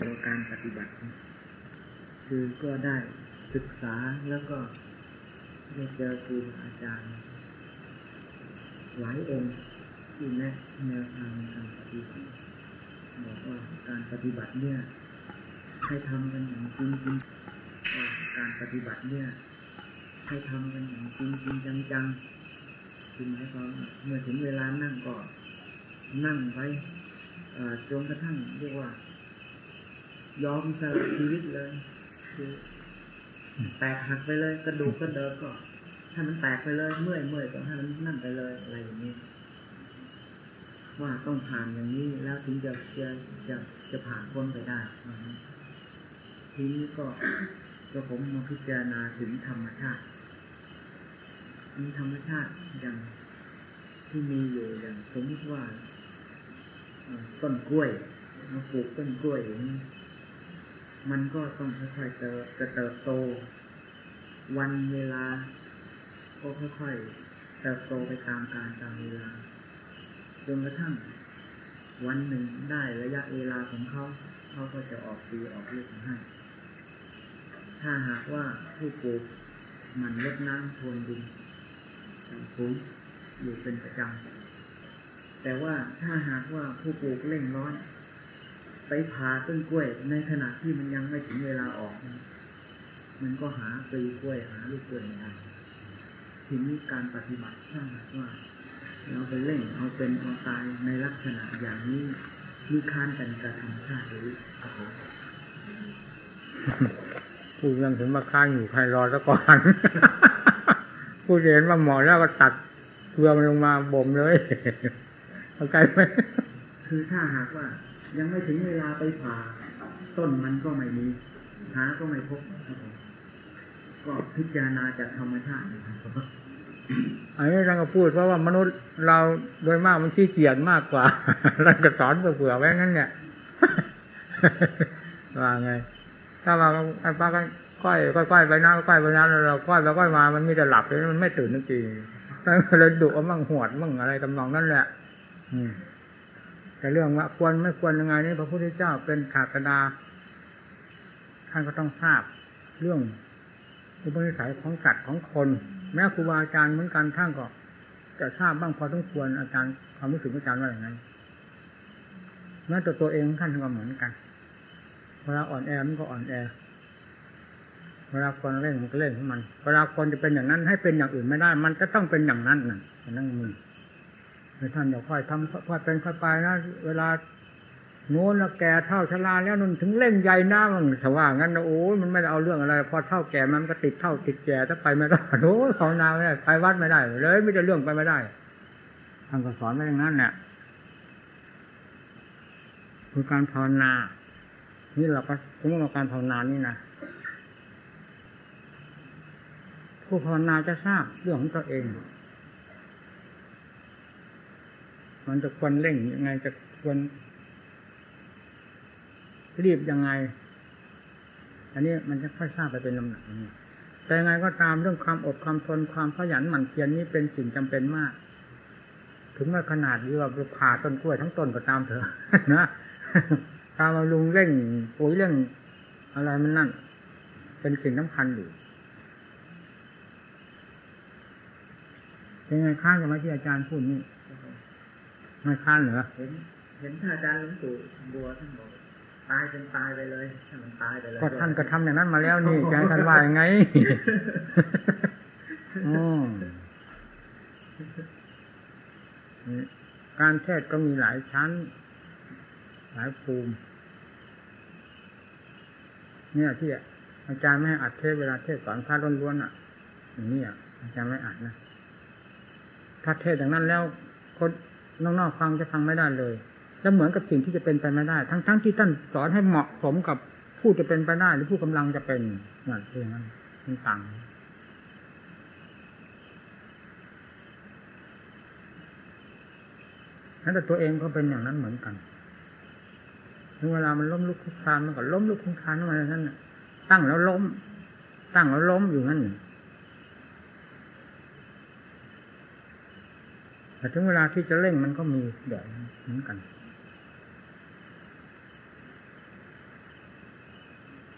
ตัวการปฏิบัติ คือก็ได้ศึกษาแล้วก็ได้เจอครูอาจารย์ หลายองค์ที่แนะแนวทางการปฏิบัติบอกว่าการปฏิบัติเนี่ยให้ทำกันอย่างจริงจริงว่าการปฏิบัติเนี่ยให้ทำกันอย่างจริงจริงจังจังๆคือหมายความเมื่อถึงเวลานั่งก็นั่งไว้จนกระทั่งเรียกว่า ยอมสละชีวิตเลยแตกหักไปเลยกระดูกกระเดิกก็ให้มันแตกไปเลยเมื่อยเมื่อยก็ให้มันนั่นไปเลยอะไรอย่างนี้ว่าต้องผ่านอย่างนี้แล้วถึงจะจะจะจะผ่านพ้นไปได้ทีนี้ก็ก็ผมมาพิจารณาถึงธรรมชาติมีธรรมชาติอย่างที่มีอยู่อย่างสมมติว่าต้นกล้วยมาปลูกต้นกล้วยอย่างนี้ มันก็ต้องค่อยๆเติบจะเติบโต วันเวลา ก็ค่อยๆเติบโตไปตามกาลตามเวลาจนกระทั่ง วันหนึ่งได้ระยะเวลาของเขาเขาก็จะออกปีออกลูกให้ถ้าหากว่าผู้ปลูกมันรดน้ำพรวนดินใส่ปุ๋ยอยู่เป็นประจำแต่ว่าถ้าหากว่าผู้ปลูกเร่งร้อน ไปผ่าต้นกล้วย ในขณะที่มันยังไม่ถึงเวลาออก มันก็หาปลีกล้วยหาลูกกล้วยไม่ได้ทีนี้การปฏิบัติถ้าหากว่า เราไปเล่นเอาเป็นเอาตายในลักษณะอย่างนี้มีค้านกันกับธรรมชาติหรือครับผมพูดเรื่องถึงมาค้างอยู่ใครรอซะก่อนพูดเห็นว่าหมอแล้วก็ตัดเกลือมันลงมาบ่มเลยเข้าใจไหมคือถ้าหากว่า ยังไม่ถึงเวลาไปผ่า ต้นมันก็ไม่มีหาก็ไม่พบครับผมก็พิจารณาจากธรรมชาตินะครับอันนี้ท่านก็พูดเพราะว่ามนุษย์เราโดยมากมันขี้เกียจมากกว่าท่านก็สอนเผื่อไว้งั้นเนี่ยว่าไง ถ้ามาไอ้ป้าก็ก้อยก้อยๆไปนะก้อยไปนะแล้วเราก้อยไปก้อยมามันมีแต่หลับเลยมันไม่ตื่นจริงๆท่านก็เลยดุมั่งหวดมั่งอะไรตำนองนั่นแหละ อืม แต่เรื่องว่าควรไม่ควรยังไงนี่พระพุทธเจ้าเป็นศาสดา ท่านก็ต้องทราบเรื่องอุปนิสัยของสัตว์ของคน แม้ครูบาอาจารย์เหมือนกันท่านก็จะทราบบ้างพอสมควรอาจารย์ความรู้สึกอาจารย์ว่าอย่างไรแม้ตัวตัวเองท่านก็เหมือนกัน เวลาอ่อนแอมันก็อ่อนแอ เวลาควรเล่นมันก็เล่นของมัน เวลาควรจะเป็นอย่างนั้นให้เป็นอย่างอื่นไม่ได้ มันจะต้องเป็นอย่างนั้นน่ะนั่นมีให้ ท่านอย่าค่อยทำค่อยเป็นค่อยไปนะเวลาโน้นแล้วแก่เท่าชราแล้วนุ่นถึงเล่นใหญ่หน้ามันถ้าว่างั้นนะโอ้ยมันไม่ได้เอาเรื่องอะไร พอเท่าแก่มันก็ติดเท่าติดแก่ถ้าไปไม่ได้โอ้ยภาวนาไม่ได้ไปวัดไม่ได้ เลยไม่ได้เรื่องไปไม่ได้ท่านก็สอนไว้อย่างนั้นเนี่ยคือการภาวนา นี่เราก็ถึงเราการภาวนานี่นะผู้ภาวนาจะทราบเรื่องของตัวเอง มันจะควรเร่งยังไงจะควรรีบยังไง อันนี้มันจะค่อยทราบไปเป็นลำดับนี้แต่ยังไงก็ตามเรื่องความอดความทนความขยันหมั่นเพียรนี้เป็นสิ่งจำเป็นมาก ถึงแม้ขนาดที่ว่าเราผ่าต้นกล้วยทั้งต้นก็ตามเถอะนะตามมาลุงเร่งปุ๋ยเร่งอะไรมันนั่น เป็นสิ่งสำคัญอยู่เป็นไงข้างกับไหมที่อาจารย์พูดนี่ ไม่ข้านเหรอเห็น เห็นท่านอาจารย์หลวงปู่บัวท่านบอกตายเป็นตายไปเลยถ้ามันตายไปเลยก็ท่านก็ทำอย่างนั้นมาแล้วนี่จะให้ท่านว่ายังไงอืมการเทศก็มีหลายชั้น หลายภูมิ เนี่ยที่อาจารย์ไม่ให้อัดเทศเวลาเทศสอนพระล้วนๆอะอย่างนี้อะอาจารย์ไม่อัดนะถ้าเทศอย่างนั้นแล้วคน นอกๆฟังจะฟังไม่ได้เลย แล้วเหมือนกับสิ่งที่จะเป็นไปไม่ได้ ทั้งๆที่ท่านสอนให้เหมาะสมกับผู้จะเป็นไปได้หรือผู้กำลังจะเป็นนั่นเองนั้นมันต่างนั้นแต่ตัวเองก็เป็นอย่างนั้นเหมือนกันถึงเวลามันล้มลุกคลานมันก็ล้มลุกคลุกคลานอะไรนั่นน่ะตั้งแล้วล้ม ตั้งแล้วล้มอยู่นั่น แต่ถึงเวลาที่จะเร่งมันก็มีแบบเหมือนกัน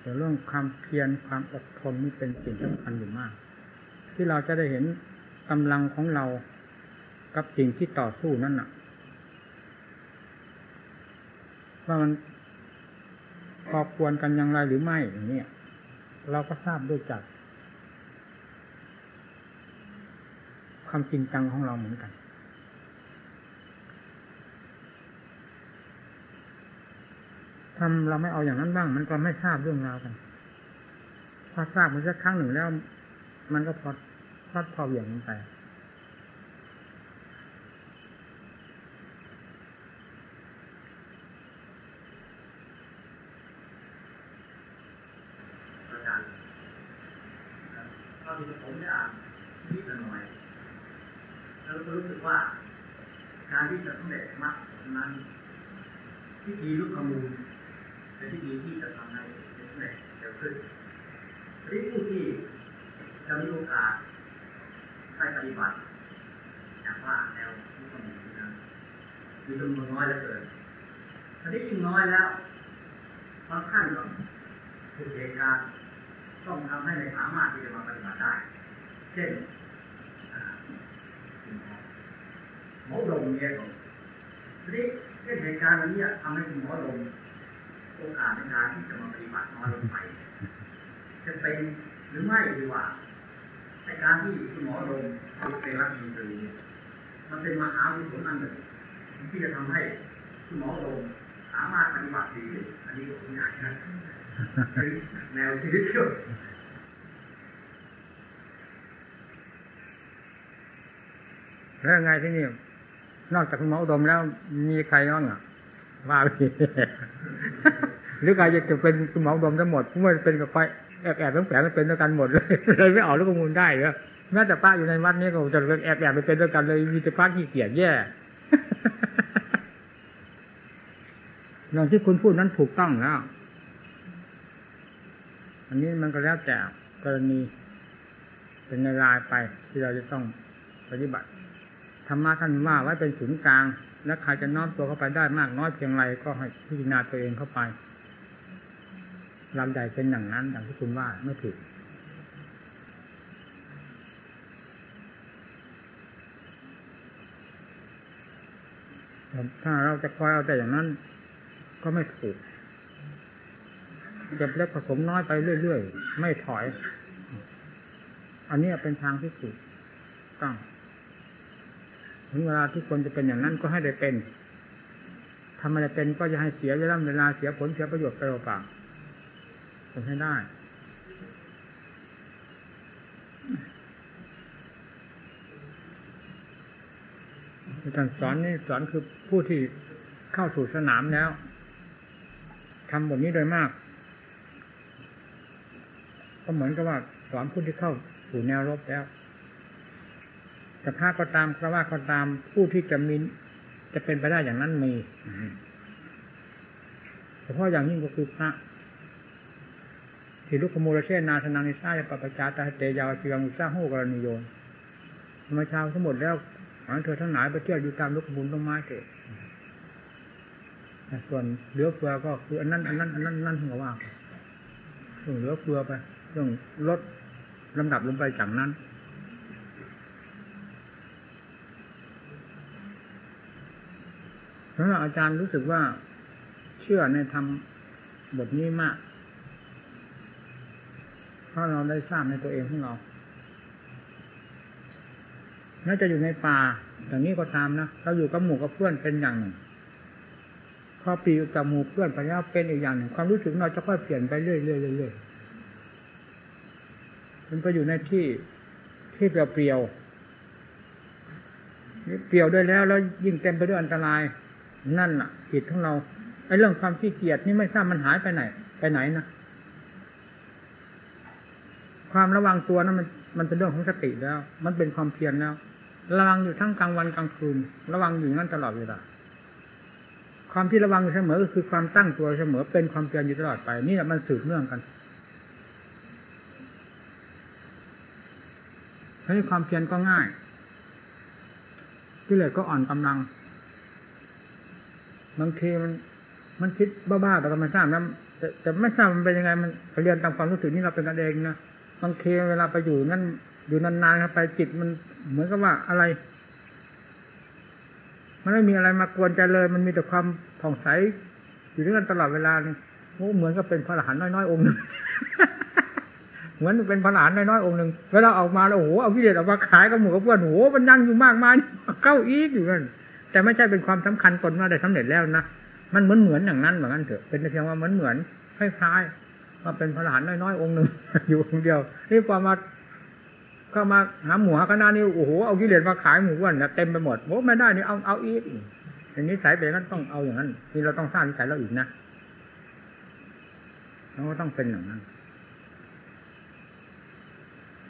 แต่เรื่องความเพียรความอดทนนี่เป็นสิ่งสำคัญอยู่มาก ที่เราจะได้เห็นกำลังของเรากับสิ่งที่ต่อสู้นั่นน่ะ ว่ามันพอควรกันอย่างไรหรือไม่อย่างนี้เราก็ทราบด้วยจาก ความจริงจังของเราเหมือนกัน ทำเราไม่เอาอย่างนั้นบ้าง มันก็ไม่ทราบเรื่องราวกัน พอทราบมันสักครั้งหนึ่งแล้ว มันก็พอพอดพออย่างนั้นไปอาจารย์ตอนที่ผมได้อ่านนิดหน่อยแล้วก็รู้สึกว่า การที่จะสำเร็จมรรคนั้นพิธีลูกขมูลเป็นพิธีที่จะทำให้สำเร็จเร็ว ขึ้นทีนี้ผู้ที่จะมีโอกาสไปปฏิบัติอย่างว่าแนวลูกขมูลนั้นมีจำนวนน้อยเหลือเกินทีนี้ยิ่งน้อยแล้วบางท่านก็ถูกเหตุการณ์ต้องทำให้ไม่สามารถที่จะมาปฏิบัติได้ เช่นหมอลมเนี่ยครับทีนี้เช่นเหตุการณ์นี้ทำให้หมอลมโอกาสในการที่จะมาปฏิบัติน้อยลงไป จะเป็นหรือไม่ดีกว่าในการที่คุณหมอลงฝึกเป็นรัฐมนตรีเนี่ยมันเป็นมหาวิทยาลัยอันหนึ่งที่จะทำให้คุณหมอลงสามารถปฏิบัติดีอันนี้ผมอยากนะแนวชีวิตเที่ยวแล้วไงที่นี่นอกจากคุณหมออุดมแล้วมีใครบ้างอะว่าไปหรือใครจะเป็นคุณหมออุดมทั้งหมดเมื่อเป็นกับไฟ แอบแอบต้องแฝงเป็นด้วยกันหมดเลยเลยไม่ออกล้วก็มูลได้เหรอแม้แต่ป้าอยู่ในวัดนี้ก็จะแอบแอบไปเป็นด้วยกันเลยมีแต่ป้าขี้เกียจแย่อย่างที่คุณพูดนั้นถูกต้องแล้วอันนี้มันก็แล้วแต่กรณีเป็นในรายไปที่เราจะต้องปฏิบัติธรรมะท่านว่าไว้เป็นศูนย์กลาง และใครจะน้อมตัวเข้าไปได้มากน้อยเพียงไรก็ให้พิจารณาตัวเองเข้าไป ลำใหญ่เป็นอย่างนั้นอย่างที่คุณว่าไม่ผิดถ้าเราจะคอยเอาแต่อย่างนั้น ก็ไม่ถูกจะเล็กผสมน้อยไปเรื่อยๆ ไม่ถอย อันนี้เป็นทางที่ถูกต้องถึงเวลาที่ควรจะเป็นอย่างนั้นก็ให้ได้เป็นทำอะไรเป็นก็จะให้เสียเวลาเวลาเสียผลเสียประโยชน์ไปเปล่าๆ ทำให้ได้การสอนนี่สอนคือผู้ที่เข้าสู่สนามแล้วทำแบบนี้โดยมาก ก็เหมือนกับว่าสอนผู้ที่เข้าสู่แนวรบแล้วแต่พระก็ตามพระว่าก็ตามผู้ที่จะมีจะเป็นไปได้อย่างนั้นมีเฉพาะอย่างยิ่งก็คือพระ ที่ลุกขมูลเชนนาธนังนิสายปปจาตาเตยาวจิวังอุสาหูกรณีโยนมื่อเช้าทั้งหมดแล้วขอให้เธอทั้งหลายไปเที่ยวอยู่ตามลุกขมูลต้นไม้เถิดส่วนเหลือเฟือก็คืออันนั้นอันนั้นอันนั้นอันนั่นหัวว่าเรื่องเหลือเฟือไปเรื่องลดลำดับลงไปจากนั้นเพราะว่าอาจารย์รู้สึกว่าเชื่อในธรรมบทนี้มาก ราะเราได้ทราบในตัวเองของเราน่าจะอยู่ในป่าอย่างนี้ก็ตามนะเราอยู่กับหมู่กับเพื่อนเป็นอย่างหนึ่งพอปีกับหมู่เพื่อนไปแล้วเป็นอีกอย่างหนึ่ง ความรู้สึกเราจะค่อยเปลี่ยนไปเรื่อยๆเรื่อยๆมันไปอยู่ในที่ที่เปลี่ยวๆเปลี่ยวด้วยแล้ว แล้วยิ่งเต็มไปด้วยอันตราย นั่นน่ะผิดของเราไอ้เรื่องความขี้เกียจนี่ไม่ทราบมันหายไปไหน ไปไหนนะ ความระวังตัวนั้นมันมันเป็นเรื่องของสติแล้ว มันเป็นความเพียรแล้ว ระวังอยู่ทั้งกลางวันกลางคืน ระวังอยู่งั้นตลอดเวลาความที่ระวังเสมอก็คือความตั้งตัวเสมอเป็นความเพียรอยู่ตลอดไป นี่แหละมันสืบเนื่องกันให้ความเพียรก็ง่ายกิเลสก็อ่อนกำลังบางทีมัน มันคิดบ้าๆแต่ก็มันทราบนะแต่แต่ไม่ทราบมันเป็นยังไงมันเรียนตามความรู้สึกนี่เราเป็นกันเองนะ บางทีเวลาไปอยู่นั่นอยู่นานๆครับไปจิตมันเหมือนกับว่าอะไร มันไม่มีอะไรมากวนใจเลย มันมีแต่ความผ่องใสอยู่ด้วยกันตลอดเวลานี่โอ้เหมือนกับเป็นพระอรหันต์น้อยๆองค์หนึ่งเหมือนเป็นพระอรหันต์น้อยๆองค์หนึ่งเวลาออกมาแล้วโอ้โหเอาวิเดชออกมาขายกับหมู่กับเพื่อนโอ้โหมันนั่งอยู่มากมายเข้าอีกอยู่นั่นแต่ไม่ใช่เป็นความสำคัญตนว่าได้สำเร็จแล้วนะมันเหมือนเหมือนอย่างนั้นเหมือนกันเถอะเป็นเพียงว่าเหมือนเหมือนคล้ายๆ ว่าเป็นพระอรหันต์น้อยๆองค์หนึ่งอยู่องค์เดียว นี่พอมาก็มาหาหมูหาคณะนี่โอ้โหเอากิเลสมาขายหมู่อ้วนนะเต็มไปหมดโอ้ไม่ได้นี่เอาเอาอีกอย่างนี้สายเป็นนั้นต้องเอาอย่างนั้นที่เราต้องสร้างนิสัยเราอีกนะเราก็ต้องเป็นอย่างนั้น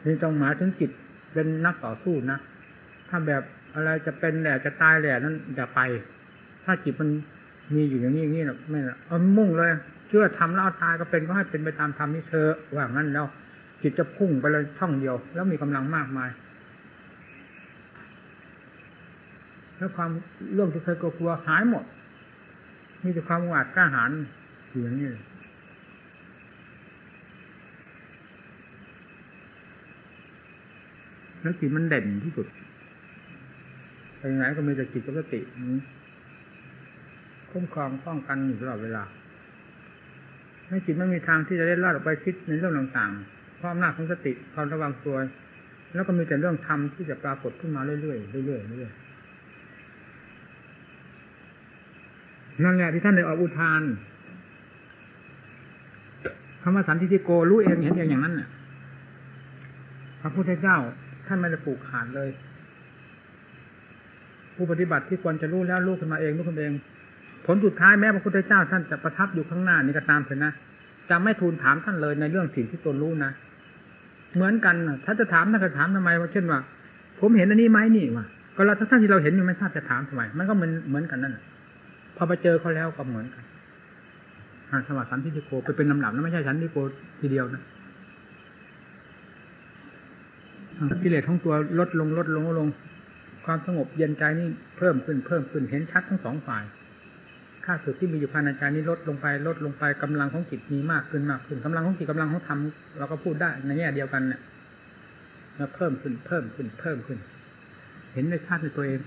นี่ต้องหมายถึงจิตเป็นนักต่อสู้นะถ้าแบบอะไรจะเป็นแหละจะตายแหละนั้นอย่าไป ถ้าจิตมันมีอยู่อย่างนี้อย่างนี้นะไม่นะเอามุ่งเลย เชื่อทำแล้วเอาตายก็เป็นก็ให้เป็นไปตามธรรมนี่เชอว่างั้นแล้วจิตจะพุ่งไปเลยช่องเดียว แล้วมีกำลังมากมาย แล้วความเรื่องที่เคยกลัวหายหมด มีแต่ความหวาดกล้าหาญอยู่อย่างนี้เลยนั้นจิตมันเด่นที่สุดไปไหนก็มีแต่จิตกับสตินี้คุ้มครองป้องกันอยู่ตลอดเวลา ให้จิตไม่มีทางที่จะได้ลอดออกไปคิดในเรื่องต่างๆ เพราะอำนาจของสติความระวังตัว แล้วก็มีแต่เรื่องธรรมที่จะปรากฏขึ้นมาเรื่อยๆเรื่อยๆเรื่อยๆนั่นแหละที่ท่านได้ออกอุทานคำว่าสันติโกรู้เองเห็นเองอย่างนั้นน่ะพระพุทธเจ้าท่านไม่ได้ปลูกขาดเลย ผู้ปฏิบัติที่ควรจะรู้แล้วรู้ขึ้นมาเองรู้ขึ้นเอง ผลสุดท้ายแม้พระพุทธเจ้าท่านจะประทับอยู่ข้างหน้านี่ก็ตามเถอะนะจะไม่ทูลถามท่านเลยในเรื่องสิ่งที่ตนรู้นะเหมือนกันน่ะถ้าจะถามท่านก็ถามทำไมว่าเช่นว่า ผมเห็นอันนี้ไหมนี่วะก็เราถ้าท่านที่เราเห็นอยู่ไม่ทราบจะถามทำไมมันก็เหมือนเหมือนกันนั่นพอไปเจอเขาแล้วก็เหมือนกันอาสวัสดิ์สันติโกไปเป็นลำดับนะไม่ใช่สันติโกทีเดียวนะกิเลสของตัวลดลงลดลงลดลง ความสงบเย็นใจนี่เพิ่มขึ้นเพิ่มขึ้นเห็นชัดทั้งสองฝ่าย ค่าสุดที่มีอยู่ภายในใจนี้ลดลงไปลดลงไปกำลังของจิตมีมากขึ้นมากขึ้นกำลังของจิตกำลังของธรรมเราก็พูดได้ในแง่เดียวกันเนี่ยแล้วเพิ่มขึ้นเพิ่มขึ้นเพิ่มขึ้น เห็นในชาติในตัวเอง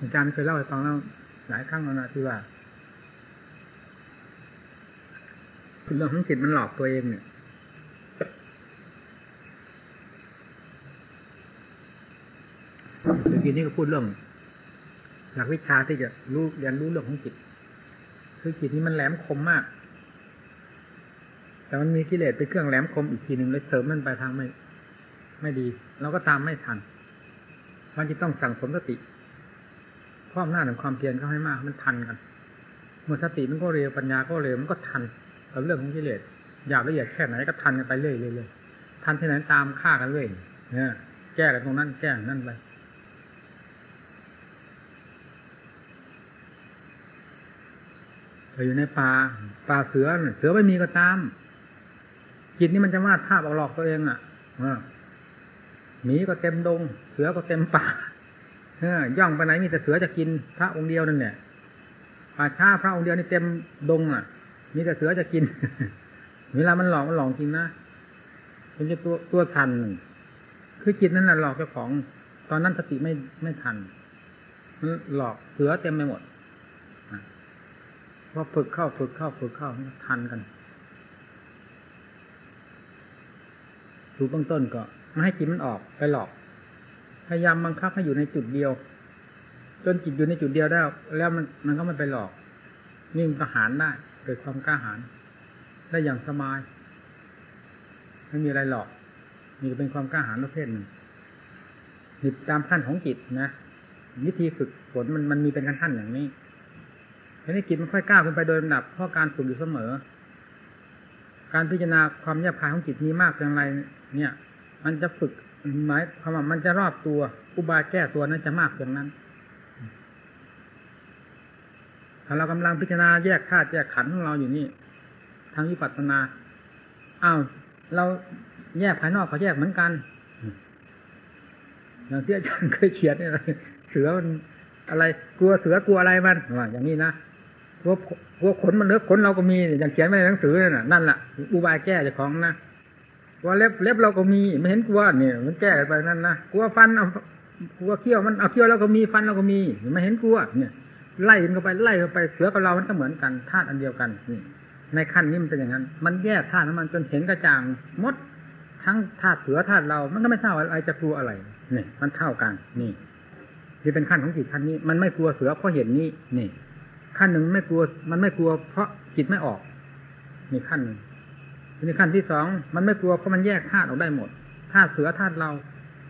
อาจารย์เคยเล่าให้ฟังแล้วหลายครั้งแล้วนะที่ว่าเรื่องของจิตมันหลอกตัวเองเนี่ย เมื่อกี้นี้ก็พูดเรื่อง หลักวิชาที่จะรู้เรียนรู้เรื่องของจิต คือจิตนี้มันแหลมคมมาก แต่มันมีกิเลสเป็นเครื่องแหลมคมอีกทีหนึ่งเลยเสริมมันไปทางไม่ ไม่ดีเราก็ตามไม่ทัน มันจะต้องสั่งสมสติความหน้าจของความเพียรเข้าให้มาก มันทันกันเมื่อสติมันก็เร็วปัญญาก็เร็วมันก็ทันกับเรื่องของกิเลสอยากละเอียดแค่ไหนก็ทันกันไปเรื่อยๆทันที่ไหนตามฆ่ากันเรื่อยเนี่ยแก้กันตรงนั้นแก้นั่นไป อยู่ในป่าป่าเสือ เสือไม่มีก็ตาม จิตนี่มันจะวาดภาพออกหลอกตัวเองอะหมีก็เต็มดง เสือก็เต็มป่าย่องไปไหนมีแต่เสือจะกินพระองค์เดียวนั่นเนี่ยป่าช้าพระองค์เดียวนี่เต็มดงอะ มีแต่เสือจะกิน เวลามันหลอกมันหลอกจริงนะมันจะตัวตัวสั่นคือจิตนั่นแหละหลอกเจ้าของ ตอนนั้นสติไม่ไม่ทันมันหลอกเสือเต็มไปหมด พอฝึกเข้าฝึกเข้าฝึกเข้าทันกันดูเบื้องต้นก็ไม่ให้จิตมันออกไปหลอก พยายามบังคับให้อยู่ในจุดเดียว จนจิตอยู่ในจุดเดียวได้แล้วมันมันก็ไม่ไปหลอกนี่มันประหารได้เกิดความกล้าหาญได้อย่างสบายไม่มีอะไรหลอกนี่เป็นความกล้าหาญประเภทหนึ่งนี่ตามขั้นของจิตนะวิธีฝึกฝนมันมันมีเป็นขั้นๆอย่างนี้ ทีนี้จิตมันค่อยก้าวขึ้นไปโดยลำดับเพราะการฝึกอยู่เสมอ การพิจารณาความแยบคายของจิตนี้มากเพียงไรเนี่ย มันจะฝึกหมายความว่ามันจะรอบตัวอุบายแก้ตัวนั้นจะมากเพียงนั้นถ้าเรากำลังพิจารณาแยกธาตุแยกขันธ์ของเราอยู่นี่ ทางวิปัสสนาอ้าวเราแยกภายนอกเขาแยกเหมือนกันอย่างที่อาจารย์เคยเขียนเนี่ยเสือมันอะไรกลัวเสือกลัวอะไรมันอย่างนี้นะ กลัวกลัวขนมันเล็บขนเราก็มีอย่างเขียนไว้ในหนังสือนั่นน่ะนั่นแหละอุบายแก้เจ้าของนะกลัวเล็บเล็บเราก็มีไม่เห็นกลัวเนี่ยมันแก้ไปนั่นนะกลัวฟันเอากลัวเขี้ยวมันเอาเขี้ยวเราก็มีฟันเราก็มีไม่เห็นกลัวเนี่ย ไล่กันเข้าไปไล่เข้าไปเสือกับเรา มันก็เหมือนกันธาตุอันเดียวกันนี่ในขั้นนี้มันเป็นอย่างนั้น มันแยกธาตุมันจนเห็นกระจ่างมดทั้งธาตุเสือธาตุเรา มันก็ไม่เท่าอะไรจะกลัวอะไรนี่มันเท่ากัน นี่ที่เป็นขั้นของจิตขั้นนี้ มันไม่กลัวเสือเพราะเห็นนี้นี่ ขั้นหนึ่งไม่กลัว มันไม่กลัว เพราะจิตไม่ออกนี่ขั้นหนึ่งทีนี้ขั้นที่สองมันไม่กลัวเพราะมันแยกธาตุออกได้หมดธาตุเสือธาตุเรา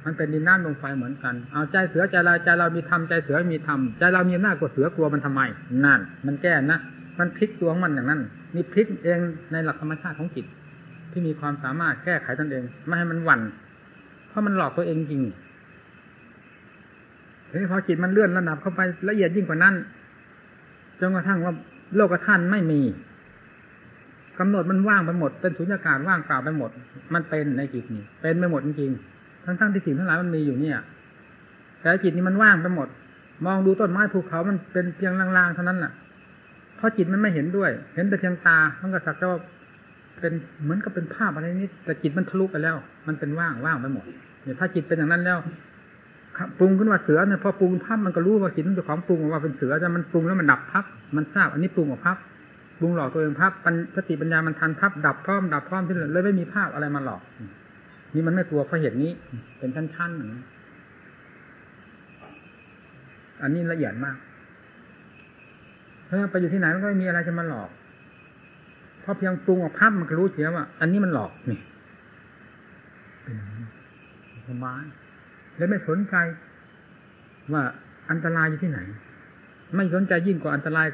มันเป็นดินน้ำลมไฟเหมือนกัน เอาใจเสือใจเราใจเรามีธรรมใจเสือมีธรรมใจเรามีหน้ากว่าเสือกลัวมันทำไมนั่น มันแก้นะมันพลิกตัวของมันอย่างนั้นนี่พลิกเองในหลักธรรมชาติของจิต ที่มีความสามารถแก้ไขตนเอง ไม่ให้มันหวั่นเพราะมันหลอกตัวเองจริงทีนี้พอจิตมันเลื่อนระดับเข้าไปละเอียดยิ่งกว่านั้น จนกระทั่งว่าโลกธาตุไม่มีกำหนดมันว่างไปหมด เป็นสุญญากาศว่างเปล่าไปหมด มันเป็นในจิตนี่เป็นไปหมดจริงๆทั้งๆที่สิ่งทั้งหลายมันมีอยู่เนี่ย แต่จิตนี่มันว่างไปหมด มองดูต้นไม้ภูเขามันเป็นเพียงลางๆเท่านั้นแหละเพราะจิตมันไม่เห็นด้วย เห็นแต่เพียงตามันก็สักแต่ว่าเป็นเหมือนกับเป็นภาพอะไรนิดแต่จิตมันทะลุไปแล้ว มันเป็นว่างว่างไปหมดเนี่ยถ้าจิตเป็นอย่างนั้นแล้ว ปรุงขึ้นว่าเสือเนี่ยพอปรุงภาพมันก็รู้ว่าจินเป็นของปรุงว่าเป็นเสือแต่มันปรุงแล้วมันดับพับมันทราบอันนี้ปรุงออกพับปรุงหลอกตัวเองพับสติปัญญามันทันพับดับพร้อมดับพร้อมที่เลยไม่มีภาพอะไรมาหลอก นี่มันไม่กลัวเพราะเหตุนี้ เป็นชั้นๆอันนี้ละเอียดมากเพราะไปอยู่ที่ไหนมันก็ไม่มีอะไรจะมาหลอกเพราะเพียงปรุงออกภาพมันก็รู้เสียว่า อันนี้มันหลอกนี่เป็นสบาย แล้วไม่สนใจว่าอันตรายอยู่ที่ไหน ไม่สนใจยิ่งกว่าอันตราย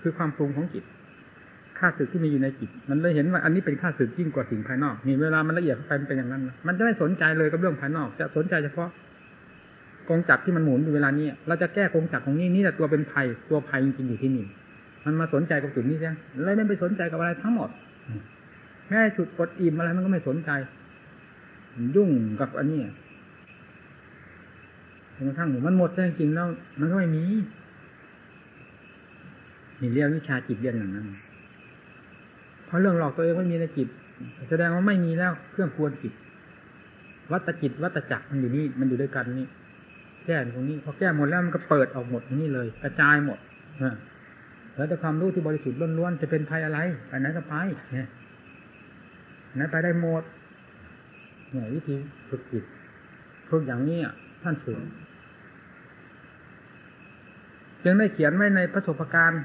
คือความปรุงของจิตค่าศึกที่มีอยู่ในจิต มันเลยเห็นว่าอันนี้เป็นค่าศึกยิ่งกว่าสิ่งภายนอกนี่เวลามันละเอียดไปมันเป็นอย่างนั้น มันจะไม่สนใจเลยกับเรื่องภายนอก จะสนใจเฉพาะกองจักรที่มันหมุนอยู่เวลานี้เราจะแก้กองจักรของนี้นี่แหละตัวเป็นภัยตัวภัยจริงๆอยู่ที่นี่มันมาสนใจกับจุดนี้ใช่ไหมเลยไม่ไปสนใจกับอะไรทั้งหมดแค่จุดกดอิ่มอะไรมันก็ไม่สนใจ ยุ่งกับอันนี้ จนกระทั่งมันหมดจริงๆแล้วมันก็ไม่มีนี่เรียกวิชาจิตเรียนอย่างนั้น เพราะเรื่องหลอกตัวเองไม่มีในจิต แสดงว่าไม่มีแล้วเครื่องควรจิต วัตจิต วัตจักรมันอยู่นี่มันอยู่ด้วยกันนี่แก้ตรงนี้พอแก้หมดแล้วมันก็เปิดออกหมดนี่เลย กระจายหมดแล้วแต่ความรู้ที่บริสุทธิ์ล้วนๆจะเป็นภัยอะไรไปไหนก็ไปเนี่ยไหนไปได้หมดเนี่ยวิธีฝึกจิตฝึกอย่างนี้ท่านฝึก จึงได้เขียนไว้ในประสบการณ์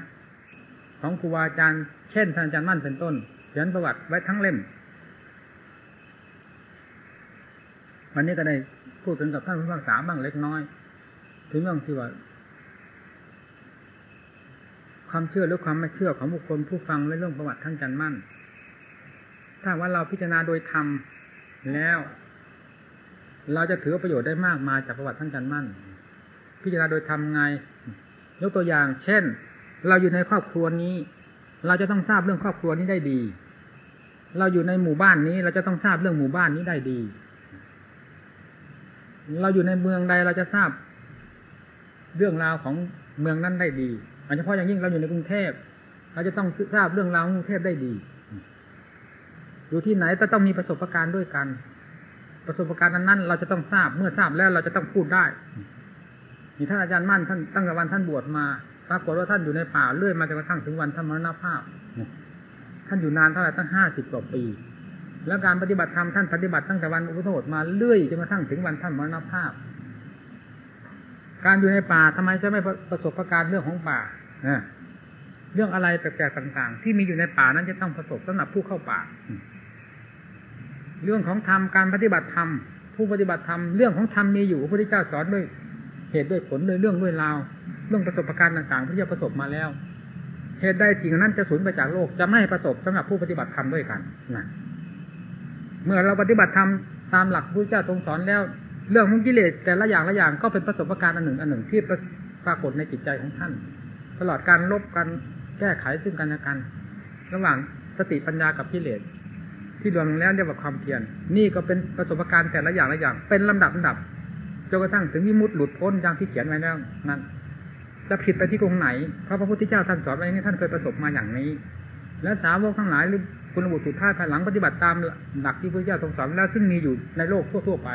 ของครูบาอาจารย์เช่นท่านอาจารย์มั่นเป็นต้น เขียนประวัติไว้ทั้งเล่ม วันนี้ก็ได้พูดถึงกับท่านผู้ฟังสาบ้างเล็กน้อย ถึงเรื่องที่ว่า ความเชื่อหรือความไม่เชื่อของบุคคลผู้ฟังในเรื่องประวัติท่านอาจารย์มั่น ถ้าว่าเราพิจารณาโดยธรรมแล้ว เราจะถือประโยชน์ได้มากมายจากประวัติท่านอาจารย์มั่น พิจารณาโดยธรรมไง ยกตัวอย่าง เช่น เราอยู่ในครอบครัวนี้ เราจะต้องทราบเรื่องครอบครัวนี้ได้ดี เราอยู่ในหมู่บ้านนี้ เราจะต้องทราบเรื่องหมู่บ้านนี้ได้ดี เราอยู่ในเมืองใดเราจะทราบ เรื่องราวของเมืองนั้นได้ดีโดยเฉพาะอย่างยิ่งเราอยู่ในกรุงเทพเราจะต้องทราบเรื่องราวกรุงเทพได้ดี อยู่ที่ไหนก็ต้องมีประสบการณ์ด้วยกัน ประสบการณ์นั้นเราจะต้องทราบ เมื่อทราบแล้วเราจะต้องพูดได้ มีท่านอาจารย์มั่นท่านตั้งแต่วันท่านบวชมาปรากฏว่าท่านอยู่ในป่าเรื่อยมาจนกระทั่งถึงวันท่านมรณภาพท่านอยู่นานเท่าไหร่ตั้งห้าสิบกว่าปี แล้วการปฏิบัติธรรมท่านปฏิบัติตั้งแต่วันอุปโภคมาเรื่อยจนกระทั่งถึงวันท่านมรณภาพ การอยู่ในป่าทำไมจะไม่ประสบการณ์เรื่องของป่าเรื่องอะไรแปลกๆต่าง ๆ ที่มีอยู่ในป่านั้นจะต้องประสบสำหรับผู้เข้าป่า เรื่องของธรรมการปฏิบัติธรรมผู้ปฏิบัติธรรมเรื่องของธรรมมีอยู่พระพุทธเจ้าสอนด้วย เหตุด้วยผลด้วยเรื่องด้วยราวเรื่องประสบการณ์ต่างๆที่จะประสบมาแล้ว เหตุใดสิ่งนั้นจะสูญไปจากโลกจะไม่ประสบสำหรับผู้ปฏิบัติธรรมด้วยกันนะเมื่อเราปฏิบัติธรรมตามหลักพระเจ้าทรงสอนแล้ว เรื่องของกิเลสแต่ละอย่างละอย่างก็เป็นประสบการณ์อันหนึ่งอันหนึ่งที่ปรากฏในจิตใจของท่าน ตลอดการลบกันแก้ไขซึ่งกันและกัน ระหว่างสติปัญญากับกิเลสที่รวมแล้วเรียกว่าความเพียรนี่ก็เป็นประสบการณ์แต่ละอย่างละอย่าง เป็นลำดับลำดับ จนกระทั่งถึงวิมุตติหลุดพ้นอย่างที่เขียนไว้แล้วนั่นจะผิดไปที่ตรงไหนเพราะพระพุทธเจ้าท่านสอนไว้นี้ท่านเคยประสบมาอย่างนี้ และสาวกทั้งหลายหรือคุณบุตรสุดท้ายภายหลังปฏิบัติตามหลักที่พระเจ้าทรงสอนแล้วซึ่งมีอยู่ในโลกทั่วๆไป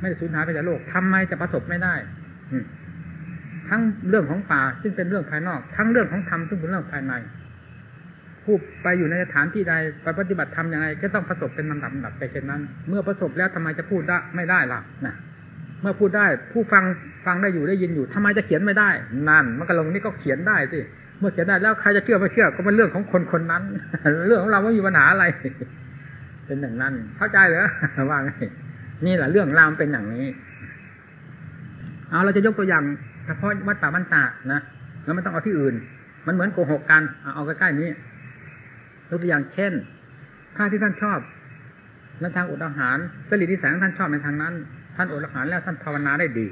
ไม่ได้สูญหายไปจากโลกทำไมจะประสบไม่ได้ทั้งเรื่องของป่าซึ่งเป็นเรื่องภายนอก ทั้งเรื่องของธรรมซึ่งเป็นเรื่องภายในผู้ไปอยู่ในสถานที่ใดไปปฏิบัติธรรมยังไงก็ต้องประสบเป็นลำดับลำดับไปเช่นนั้น เมื่อประสบแล้วทำไมจะพูดได้ไม่ได้ล่ะนะ เมื่อพูดได้ผู้ฟังฟังได้อยู่ได้ยินอยู่ทำไมจะเขียนไม่ได้นั่นมันก็ลงนี่ก็เขียนได้สิเมื่อเขียนได้แล้วใครจะเชื่อไม่เชื่อก็เป็นเรื่องของคนคนนั้น เรื่องของเราไม่มีปัญหาอะไร เป็นอย่างนั้น เข้าใจเหรอว่าไงนี่แหละเรื่องราวมันเป็นอย่างนี้ เอาเราจะยกตัวอย่างเฉพาะวัดป่าบ้านตานะแล้วไม่ต้องเอาที่อื่น มันเหมือนโกหกกันเอาใกล้ๆนี้ยกตัวอย่างเช่นถ้าที่ท่านชอบในทางอดอาหารจริตนิสัยของท่านชอบในทางนั้น ท่านอดอาหารแล้วท่านภาวนาได้ดี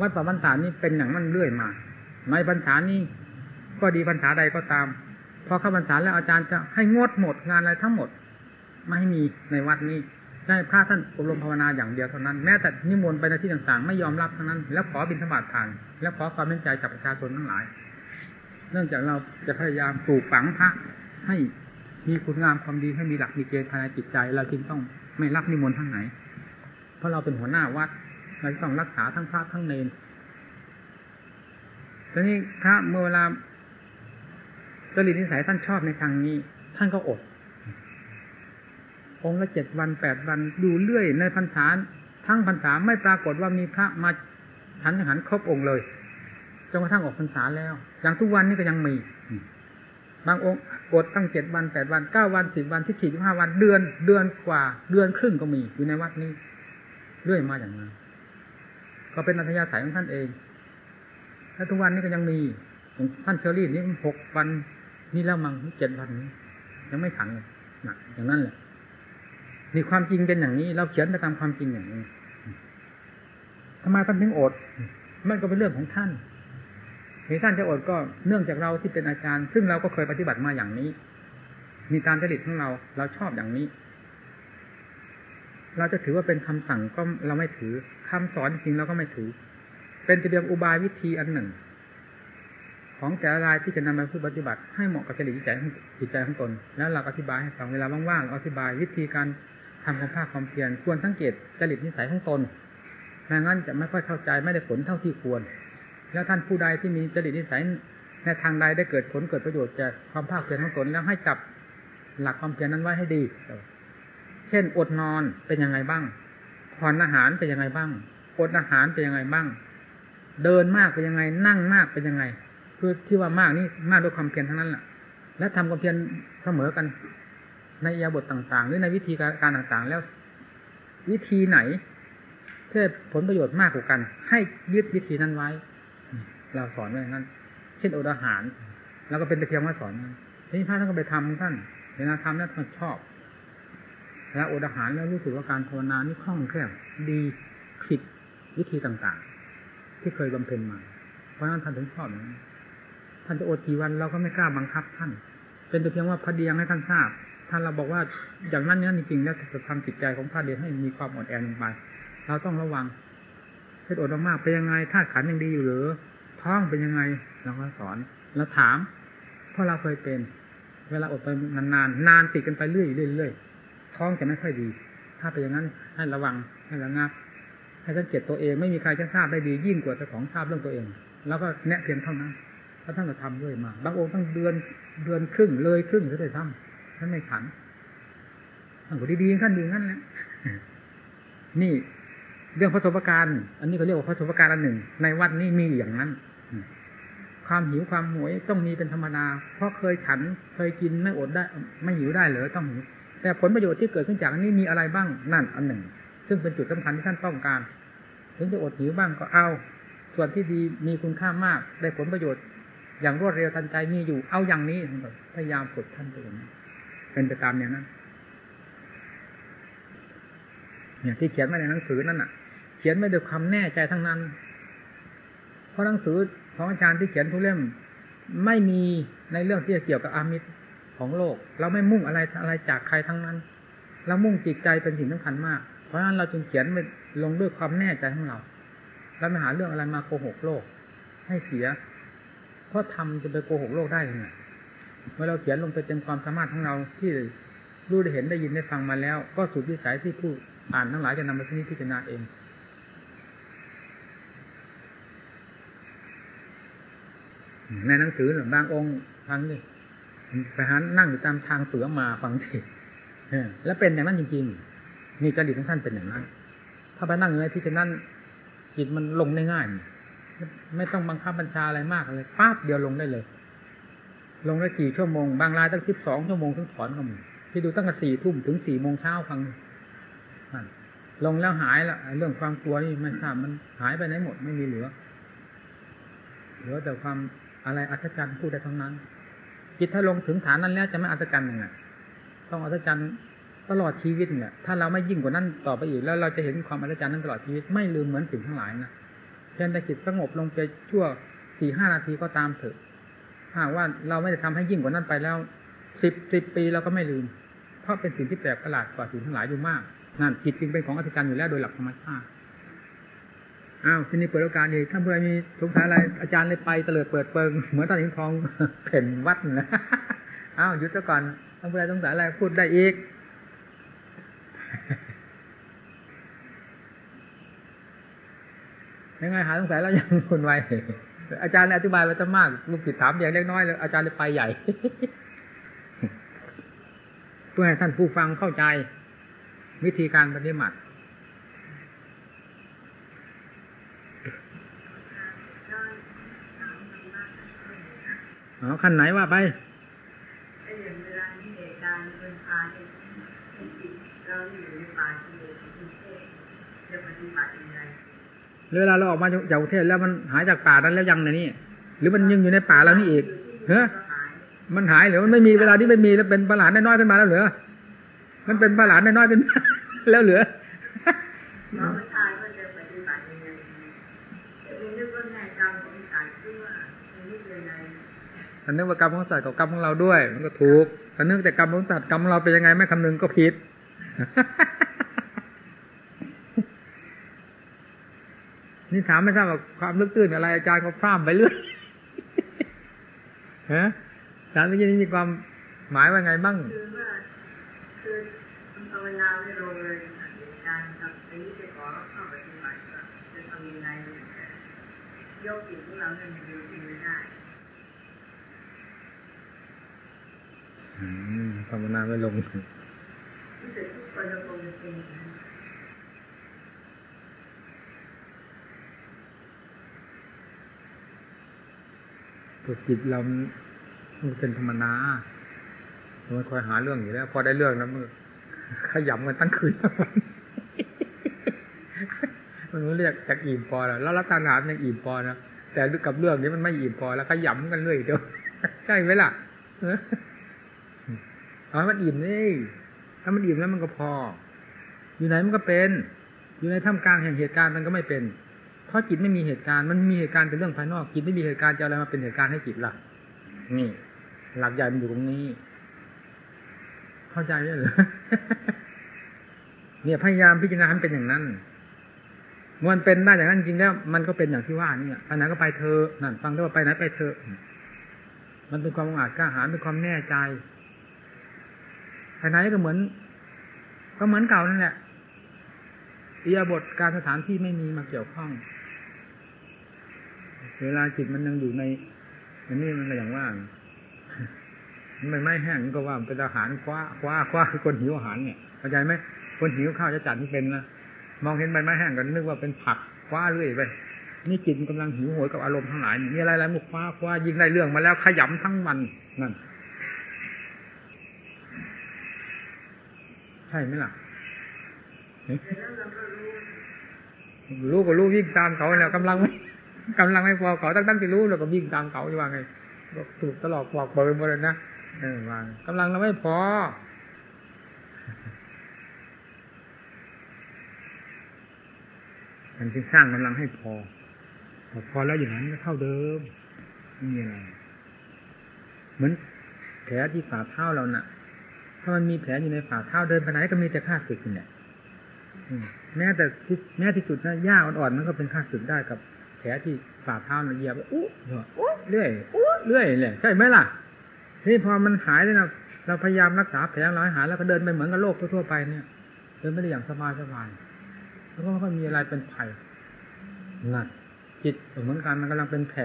วัดป่าบ้านตาดนี่เป็นอย่างนั้นเรื่อยมา ในพรรษานี้ก็ดีพรรษาใดก็ตาม พอเข้าพรรษาแล้วอาจารย์จะให้งดหมดงานอะไรทั้งหมด ไม่มีในวัดนี้ได้พระท่านอบรมภาวนาอย่างเดียวเท่านั้น แม้แต่นิมนต์ไปในที่ต่างๆ ไม่ยอมรับทั้งนั้น แล้วขอบิณฑบาตทาน แล้วขอความเมตใจจากประชาชนทั้งหลาย เนื่องจากเราจะพยายามปลูกฝังพระให้มีคุณงามความดีให้มีหลักมีเกณฑ์ภายในจิตใจ เราจึงต้องไม่รับนิมนต์ทั้งไหน เพราะเราเป็นหัวหน้าวัดเราต้องรักษาทั้งพระทั้งเนรทีนี้ถ้าเมื่อเวลาจริตนิสัยท่านชอบในทางนี้ ท่านก็อด องค์ละเจ็ดวันแปดวันดูเรื่อย ในพรรษาทั้งพรรษาไม่ปรากฏว่ามีพระมาฉันหารครบองค์เลยจนกระทั่งออกพรรษาแล้ว อย่างทุกวันนี้ก็ยังมี บางองค์อดตั้งเจ็ดวันแปดวันเก้าวันสิบวันที่สี่สิบห้าวันเดือนเดือนกว่า เดือนครึ่งก็มีอยู่ในวัดนี้ เรื่อยมาอย่างนั้นก็เป็นอัธยาศัยของท่านเองและทุกวันนี้ก็ยังมีองท่านเชอรี่นี่หกวันนี่แล้วมั้งเจ็ดวันนี้ ยังไม่ขังเลยนะอย่างนั้นแหละนี่ความจริงเป็นอย่างนี้ เราเขียนไปตามความจริงอย่างนี้ทำไมท่านถึงอด มันก็เป็นเรื่องของท่านที่ท่านจะอดก็เนื่องจากเราที่เป็นอาจารย์ ซึ่งเราก็เคยปฏิบัติมาอย่างนี้ มีตามจริตของเรา เราชอบอย่างนี้ เราจะถือว่าเป็นคำสั่งก็เราไม่ถือคำสอนจริงเราก็ไม่ถือ เป็นเพียงอุบายวิธีอันหนึ่ง ของแต่ละรายที่จะนำมาพูดปฏิบัติ ให้เหมาะกับจริตจิตใจของจิตใจของตน แล้วเราอธิบายให้ฟังเวลาว่างๆอธิบายวิธีการทำความภาคความเพียรควรสังเกตจริตนิสัยของตนไม่งั้นจะไม่ค่อยเข้าใจไม่ได้ผลเท่าที่ควร แล้วท่านผู้ใดที่มีจริตนิสัยในทางใดได้เกิดผลเกิดประโยชน์จากความภาคเพียรของตนแล้วให้จับหลักความเพียรนั้นไว้ให้ดี เช่น อดนอนเป็นยังไงบ้างผ่อนอาหารเป็นยังไงบ้างอดอาหารเป็นยังไงบ้าง เดินมากเป็นยังไง นั่งมากเป็นยังไง คือที่ว่ามากนี่มากด้วยความเพียรทั้งนั้นแหละและทำความเพียรเสมอกัน ในยาบทต่าง ๆ หรือในวิธีการต่างๆ แล้ว วิธีไหนเพื่อผลประโยชน์มากกว่ากัน ให้ยึดวิธีนั้นไว้ เราสอนไว้อย่างนั้น เช่นอดอาหาร แล้วก็เป็นต่เพียงว่าสอนทีนี้พระท่านก็ไปทำท่านเวลาทำแล้วท่านชอบ แล้วอดอาหารแล้วรู้สึกว่าการภาวนานี่คล่องแคล่วดีผิดวิธีต่างๆ ที่เคยบำเพ็ญมา เพราะนั้นท่านถึงชอบนี้ท่านจะอดกี่วันเราก็ไม่กล้าบังคับท่าน เป็นแต่เพียงว่าพระเดียงให้ท่านทราบท่านเราบอกว่าอย่างนั้นนี้จริงๆแล้วจะทำจิตใจของพระเดียงให้มีความอ่อนแอลงไปเราต้องระวังเช่นอดมากๆเป็นยังไงธาตุขันยังดีอยู่หรือท้องเป็นยังไงเราก็สอนเราถาม เพราะเราเคยเป็น เวลาอดไปนานๆนานติดกันไปเรื่อยๆเรื่อยๆ ท้องจะไม่ค่อยดี ถ้าเป็นอย่างนั้นให้ระวังให้ระงับให้สังเกตตัวเองไม่มีใครจะทราบได้ดียิ่งกว่าเจ้าของทราบเรื่องตัวเอง แล้วก็แนะเพียงเท่านั้นถ้าท่านก็ทำด้วยมา บางองค์ตั้งเดือนเดือนครึ่งเลยครึ่งก็ได้ทำท่านไม่ขันท่านก็ดีๆท่านดีงั้นแหละนี่เรื่องประสบการณ์ อันนี้เขาเรียกว่าประสบการณ์อันหนึ่ง ในวัดนี้มีอย่างนั้น ความหิวความหวยต้องมีเป็นธรรมดา เพราะเคยฉันเคยกินไม่อดได้ ไม่หิวได้เลยต้องหิว แต่ผลประโยชน์ที่เกิดขึ้นจากนี้มีอะไรบ้างนั่นอันหนึ่ง ซึ่งเป็นจุดสำคัญที่ท่านต้องการ ถึงจะอดหิวบ้างก็เอา ส่วนที่ดีมีคุณค่ามาก ได้ผลประโยชน์อย่างรวดเร็วทันใจมีอยู่เอาอย่างนี้พยายามฝึกท่านตัวนี้เป็นไปตามอย่างนั้นเนี่ยที่เขียนไว้ในหนังสือนั่นน่ะ เขียนไม่ด้วยความแน่ใจทั้งนั้น เพราะหนังสือของอาจารย์ที่เขียนทุกเล่ม ไม่มีในเรื่องที่จะเกี่ยวกับอามิตร ของโลก เราไม่มุ่งอะไรอะไรจากใครทั้งนั้น เรามุ่งจิตใจเป็นสิ่งสำคัญมาก เพราะฉะนั้นเราจึงเขียนไปลงด้วยความแน่ใจของเราแล้วไม่หาเรื่องอะไรมาโกหกโลก ให้เสีย เพราะทำจะไปโกหกโลกได้ยังไงเมื่อเราเขียนลงไปเต็มความสามารถของเราที่รู้ได้เห็นได้ยินได้ฟังมาแล้ว ก็สุดวิสัยที่ผู้อ่านทั้งหลายจะนำมาที่นี้พิจารณาเองในหนังสือหรือบางองค์ฟังดิ ไปหานั่งอยู่ตามทางเสือมาฟังสิแล้วเป็นอย่างนั้นจริงๆ นี่จริตของท่านเป็นอย่างนั้น ถ้าไปนั่งอยู่ในที่เช่นนั้นจิตมันลงได้ง่าย ไม่ต้องบังคับบัญชาอะไรมากเลยปั๊บเดียวลงได้เลย ลงได้กี่ชั่วโมง บางรายตั้งสิบสองชั่วโมงถึงถอนก็มีที่ดูตั้งแต่สี่ทุ่มถึงสี่โมงเช้าฟังนั่นลงแล้วหายละเรื่องความกลัวนี่ไม่ทราบมันหายไปไหนหมดไม่มีเหลือเหลือแต่ความอะไรอัศจรรย์พูดได้ทั้งนั้น จิตถ้าลงถึงฐานนั้นแล้วจะไม่อัศจรรย์ยังไงต้องอัศจรรย์ตลอดชีวิตเนี่ย ถ้าเราไม่ยิ่งกว่านั้นต่อไปอีกแล้วเราจะเห็นความอัศจรรย์นั้นตลอดชีวิตไม่ลืมเหมือนสิ่งทั้งหลายนะเช่นแต่จิตสงบลงไปชั่วสี่ห้านาทีก็ตามเถอะถ้าว่าเราไม่ได้ทำให้ยิ่งกว่านั้นไปแล้วสิบสิบปีเราก็ไม่ลืม เพราะเป็นสิ่งที่แปลกประหลาดกว่าสิ่งทั้งหลายอยู่มากนั่นจิตจึงเป็นของอัศจรรย์อยู่แล้วโดยหลักธรรมชาติ อ้าวที่นี้เปิดโอกาสอีกถ้าเพื่อมีสงสัยอะไรอาจารย์เลยไปเตลิดเปิดเปิงเหมือนตอนหินทองเพ่นวัดนะอ้าวหยุดซะก่อนถ้าเพื่อสงสัยอะไรพูดได้อีกยังไงหาสงสัยแล้วยังคุณไวอาจารย์เลยอธิบายไปตั้งมากลูกศิษย์ถามอย่างเล็กน้อยเลยอาจารย์เลยไปใหญ่ เพื่อให้ท่านผู้ฟังเข้าใจ วิธีการปฏิบัติ อ๋อขั้นไหนว่าไปไอ้อย่างเวลาที่เหตุการณ์เป็นพาเนี่ยเป็นจิตเราอยู่ในป่าที่กรุงเทพจะปฏิบัติยังไงเวลาเราออกมาจากกรุงเทพแล้วมันหายจากป่านั้นแล้วยังในนี่หรือมันยังอยู่ในป่าเรานี่อีกเฮ้ยก็หายมันหายหรือมันไม่มีเวลาที่ไม่มีแล้วเป็นประหลาดน้อยๆขึ้นมาแล้วเหรอมันเป็นประหลาดน้อยๆเป็นแล้วเหลือ น้องผู้ชายก็จะปฏิบัติยังไงแต่ไม่นึกว่าแม่กรรมของสัตว์ด้วยไม่นึกเลยใน ถ้านึกว่ากรรมของสัตว์กับกรรมของเราด้วย มันก็ถูกถ้านึกแต่กรรมของสัตว์กรรมของเราเป็นยังไงไม่คำนึงก็ผิดนี่ถามไม่ทราบว่าความลึกตื้นอะไรอาจารย์ก็พร่ำไปเรื่อยฮะอาจารย์เมื่อกี้นี้มีความหมายว่าไงบ้างคือว่าคือภาวนาไม่ลงเลยการณ์ครับอันนี้จะขอเข้าปฏิบัติว่าจะทำยังไงเนี่ยกจิตของเราเนี่ยมันอยู่ที่ไม่ได้ อืม ภาวนาไม่ลงตัวจิตเรามันเป็นธรรมนา มันคอยหาเรื่องอยู่แล้ว พอได้เรื่องแล้วมันขยำกันตั้งคืนทั้งวันมันเรียกจากอิ่มพอแล้วแล้วรัตนายังอิ่มพอนะแต่กับเรื่องนี้มันไม่อิ่มพอแล้วขยำกันเรื่อยเดียวใช่ไหมล่ะ เออเอาให้มันอิ่มนี่ถ้ามันอิ่มแล้วมันก็พอ อยู่ไหนมันก็เป็น อยู่ในท่ามกลางแห่งเหตุการณ์มันก็ไม่เป็น เพราะจิตไม่มีเหตุการณ์มันมีเหตุการณ์เป็นเรื่องภายนอกจิตไม่มีเหตุการณ์จะอะไรมาเป็นเหตุการณ์ให้จิตล่ะ นี่ หลักใหญ่มันอยู่ตรงนี้ เข้าใจไหมเหรอเนี่ยพยายามพิจารณาให้มันเป็นอย่างนั้นมันเป็นได้อย่างนั้นจริงแล้ว มันก็เป็นอย่างที่ว่านี่ไปไหนก็ไปเธอนั่นฟังได้ว่าไปไหนไปเธอมันเป็นความองอาจกล้าหาญเป็นความแน่ใจ ไปไหนก็เหมือน ก็เหมือนเก่านั่นแหละอิยาบทการสถานที่ไม่มีมาเกี่ยวข้อง เวลาจิตมันยังอยู่ในอันนี้มันก็อย่างว่ามันไม่แห้งก็ว่าเป็นอาหารคว้าคว้าคว้าคือคนหิวอาหารเนี่ยเข้าใจไหมคนหิวข้าวจะจัดที่เป็นนะมองเห็นใบไม้แห้งก็นึกว่าเป็นผักคว้าเรื่อยไปนี่จิตมันกำลังหิวโหยกับอารมณ์ทั้งหลายนี่มีอะไรอะไรมุกคว้าคว้ายิงได้เรื่องมาแล้วขยำทั้งวันนั่น ใช่ไหมล่ะล้วเราก็รู้รู้ก็รู้วิ่งตามเขาแล้วกำลังไม่กำลังไม่พอเขาตั้งตั้งที่รู้แล้วก็วิ่งตามเขาอยู่ว่าไงก็ถูกตลอดปลอกเปิดหมดเลยนะเออว่ากำลังเราไม่พอ มันจึงสร้างกำลังให้พอพอพอแล้วอย่างนั้นก็เท่าเดิมไม่มีอะไรเหมือนแผลที่ฝ่าเท้าเราน่ะ ถ้ามันมีแผลอยู่ในฝ่าเท้าเดินไปไหนก็มีแต่ข้าศึกนี่แหละแม้แต่ที่แม้ที่สุดนะหญ้าอ่อนๆมันก็เป็นข้าศึกได้กับแผลที่ฝ่าเท้าเราเหยียบอู้อู้เรื่อยอู้เรื่อยเลยใช่ไหมล่ะที่พอมันหายแล้วนะเราพยายามรักษาแผลเราให้หายแล้วก็เดินไปเหมือนกับโลกทั่วไปเนี่ยเดินไม่ได้อย่างสบายสบายๆแล้วก็ไม่ค่อยมีอะไรเป็นภัยนั่นจิตเหมือนกันมันกำลังเป็นแผล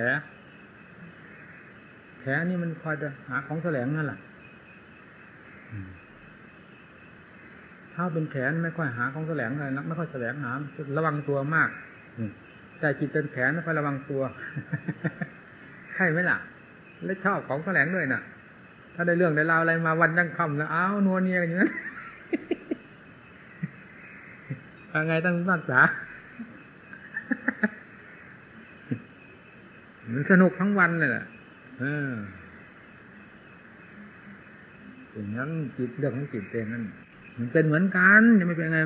แผลนี่มันคอยจะหาของแสลงนั่นแหละ ถ้าเป็นแผลไม่ค่อยหาของแสลงอะไรนะไม่ค่อยแสลงหาระวังตัวมากอืมแต่จิตเป็นแผลไม่ค่อยระวังตัวใช่ไหมล่ะ และชอบของแสลงด้วยน่ะ ถ้าได้เรื่องได้ราวอะไรมาวันยังคำแล้วอ้าวนัวเนียกันอย่างนั้นยังไงต้องรักษามันสนุกทั้งวันเลยแหละเอออย่างนั้นจิตเรื่องของจิตเป็นนั่น มันเป็นเหมือนกันจะไม่เป็นไง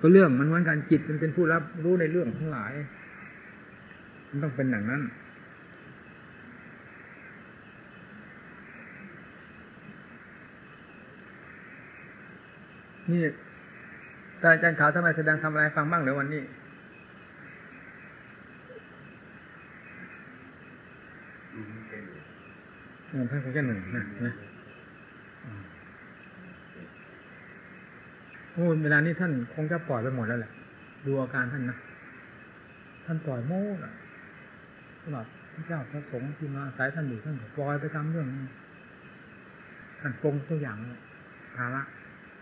ก็เรื่องมันเหมือนกันจิตมันเป็นผู้รับรู้ในเรื่องทั้งหลาย มันต้องเป็นอย่างนั้นนี่แต่อาจารย์ขาวทำไมแสดงทำอะไรฟังบ้างเดี๋ยววันนี้เออเพิ่มแค่หนึ่งนะนะ โอ้เวลานี้ท่านคงจะปล่อยไปหมดแล้วแหละ ดูอาการท่านนะ ท่านปล่อยโม่อะตลอดพระเจ้าพระสงฆ์ที่มาอาศัยท่านอยู่ท่านก็ปล่อยไปตามเรื่องท่านปรงตัวอย่างภาระ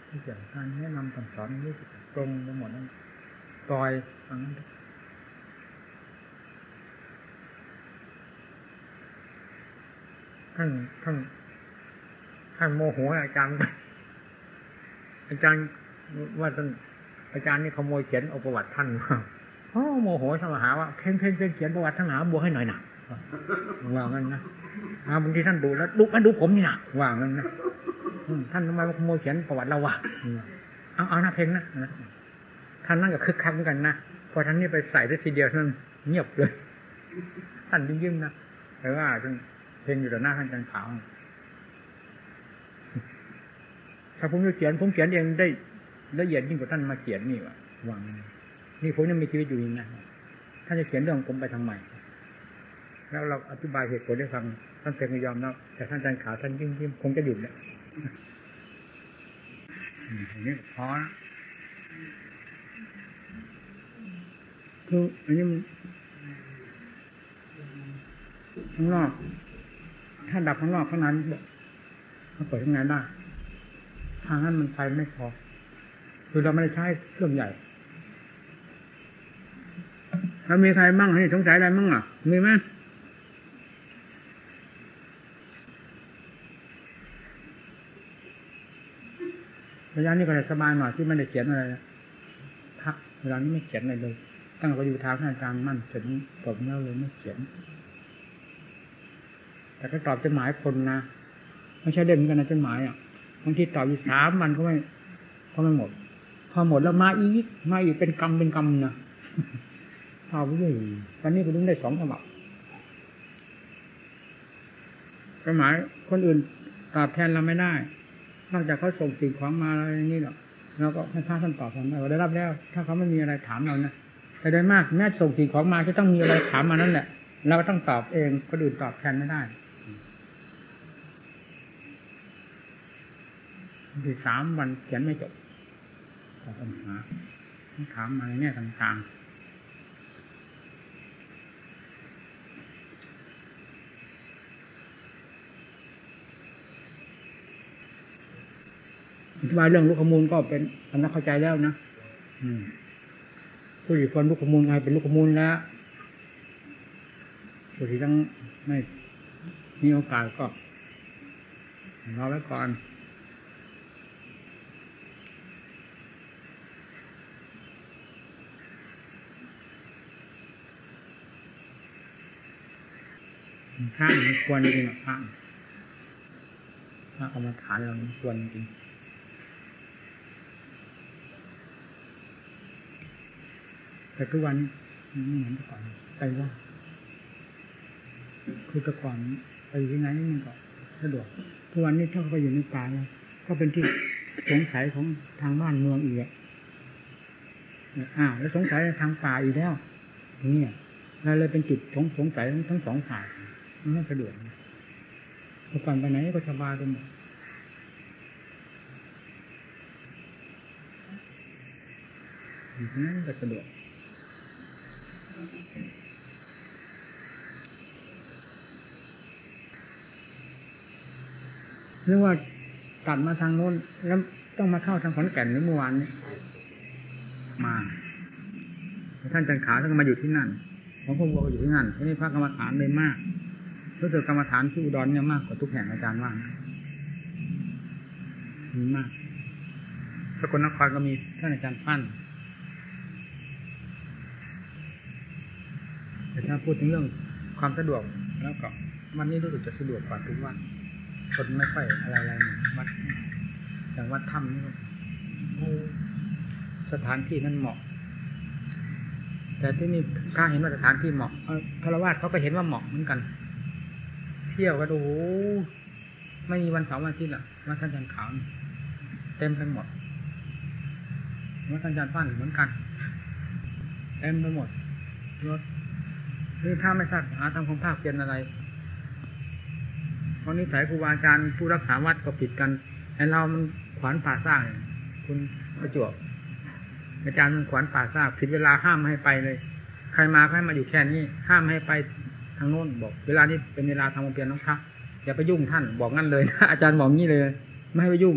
ที่เกี่ยวกับการแนะนำสั่งสอนนี่ปรงไปหมดนั้นปล่อยฟังนั้นท่านท่านท่านโมโหอาจารย์อาจารย์ ว่าท่านอาจารย์นี่ขโมยเขียนเอาประวัติท่านมาโอ้โมโหท่านมหาว่าเพ่งเพ่งเพ่งเขียนประวัติท่านหาบวให้หน่อยหนักว่างั้นนะบางทีท่านดูแล้วดูมาดูผมนี่นะว่างั้นนะท่านทำไมขโมยเขียนประวัติเราวะเอาเอาหน้าเพ่งนะท่านนั่งกับคึกคักเหมือนกันนะพอท่านนี่ไปใส่ได้ทีเดียวท่านเงียบเลย ท่านยิ้มๆนะแต่ว่าท่านเพลงอยู่ต่อหน้าท่านจารย์ขาวถ้าผมจะเขียนผมเขียนเองได้ ละเอียดยิ่งกว่าท่านมาเขียนนี่วะวางนี่ผมยังมีชีวิตอยู่นี่นะท่านจะเขียนเรื่องผมไปทำไมแล้วเราอธิบายเหตุผลได้ฟังท่านเพลงยอมแล้วแต่ท่านอาจารย์ขาท่านยิ้มยิ้มคงจะหยุดแล้วอืมอย่างนี้พอนะคืออันนี้ข้างนอก ถ้าดับข้างนอกข้านั้นมันเปิดข้างในได้ทางนั้นมันไฟไม่พอ คือเราไม่ได้ใช้เครื่องใหญ่ถ้ามีใครมั่งให้สงสัยอะไรมั่งอะ มีไหมระยะนี้ก็จะสบายหน่อยที่ไม่ได้เขียนอะไรพักเวลานี้ไม่เขียนอะไรเลย ตั้งแต่อยู่ทางท่านอาจารย์มั่นเสร็จนี้จบแล้วเลยไม่เขียน แต่ก็ตอบจดหมายคนนะ ไม่ใช่เล่นเหมือนกันนะจดหมายอะบางทีตอบอยู่สามวันก็ไม่ก็ไม่หมด พอหมดแล้วมาอีกมาอีกเป็นกรรมเป็นกรรมนะเอาไปเลยวันนี้ก็ลุ้ได้สองฉบับจดหมายคนอื่นตอบแทนเราไม่ได้ นอกจากเขาส่งสิ่งของมาอะไรอย่างนี้หรอกเราก็ให้พระท่านตอบแทนเราได้รับแล้ว ถ้าเขาไม่มีอะไรถามเรานะแต่โดยมากแม้ส่งสิ่งของมาจะต้องมีอะไรถามมานั่นแหละ เราก็ต้องตอบเองคนอื่นตอบแทนไม่ได้ที่สามวันเขียนไม่จบ ตอบปัญหาต้องถามมาในแง่ต่างๆอธิบายเรื่องลูกขมูลก็เป็นอันนั้นเข้าใจแล้วนะผู้หญิงคนลูกขมูลไงเป็นลูกขมูลแล้วผู้ที่ต้องไม่มีโอกาสก็รอไว้ก่อน พระมันควรจริงๆพระพระกรรมฐานเรามันควรจริงแต่ทุกวันไม่เหมือนแต่ก่อนไปว่า คือแต่ก่อนไปอยู่ที่ไหนมันก็สะดวกทุกวันนี้ถ้าไปอยู่ในป่าแล้วก็เป็นที่สงสัยของทางบ้านเมืองอีกอะอ้าวแล้วสงสัยทางป่าอีกแล้วเนี่ยเราเลยเป็นจุดสงสงสัยทั้งสองฝ่าย ไม่สะดวกเมื่อก่อนไปไหนก็สบายไปหมดอยู่ที่นั่นก็สะดวกเรียกว่าตัดมาทางโน้น แล้วต้องมาเข้าทางขอนแก่นหรือเมื่อวานนี้มาท่านจันขาท่านก็มาอยู่ที่นั่นของพวกเราก็อยู่ที่นั่นที่นี่พระกรรมฐานเลยมาก รู้สึกกรรมฐานที่อุดรเนี่ยมากกว่าทุกแห่งอาจารย์ว่านะมีมากสกลนครก็มีท่านอาจารย์ปั้นแต่ถ้าพูดถึงเรื่องความสะดวกแล้วก็วันนี้รู้สึกจะสะดวกกว่าทุกวันคนไม่ค่อยอะไรอะไรหมือนวัดอย่างวัดถ้ำนี่สถานที่นั้นเหมาะ แต่ที่นี่ข้าเห็นว่าสถานที่เหมาะเอ่อคารวะเขาก็เห็นว่าเหมาะเหมือนกัน เที่ยวก็ดูโอ้โหไม่มีวันเสาร์วันอาทิตย์ละวัดท่านจันทร์ขาวเต็มไปหมดวัดท่านจันทร์ปั้นเหมือนกันเต็มไปหมดรถนี่ถ้าไม่ทราบหาทำความภาคเพียนอะไรเพราะนิสัยครูบาอาจารย์ผู้รักษาวัดก็ผิดกันไอ้เรามันขวานป่าสร้างคุณประจวบอาจารย์มันขวานป่าทราบผิดเวลาห้ามไม่ให้ไปเลย ใครมาก็ให้มาอยู่แค่นี้ห้ามไม่ให้ไปางโน้นบอก เวลานี้เป็นเวลาทำความเพียรน้องพักอย่าไปยุ่งท่านบอกงั้นเลยนะอาจารย์บอกงี้เลย ไม่ให้ไปยุ่ง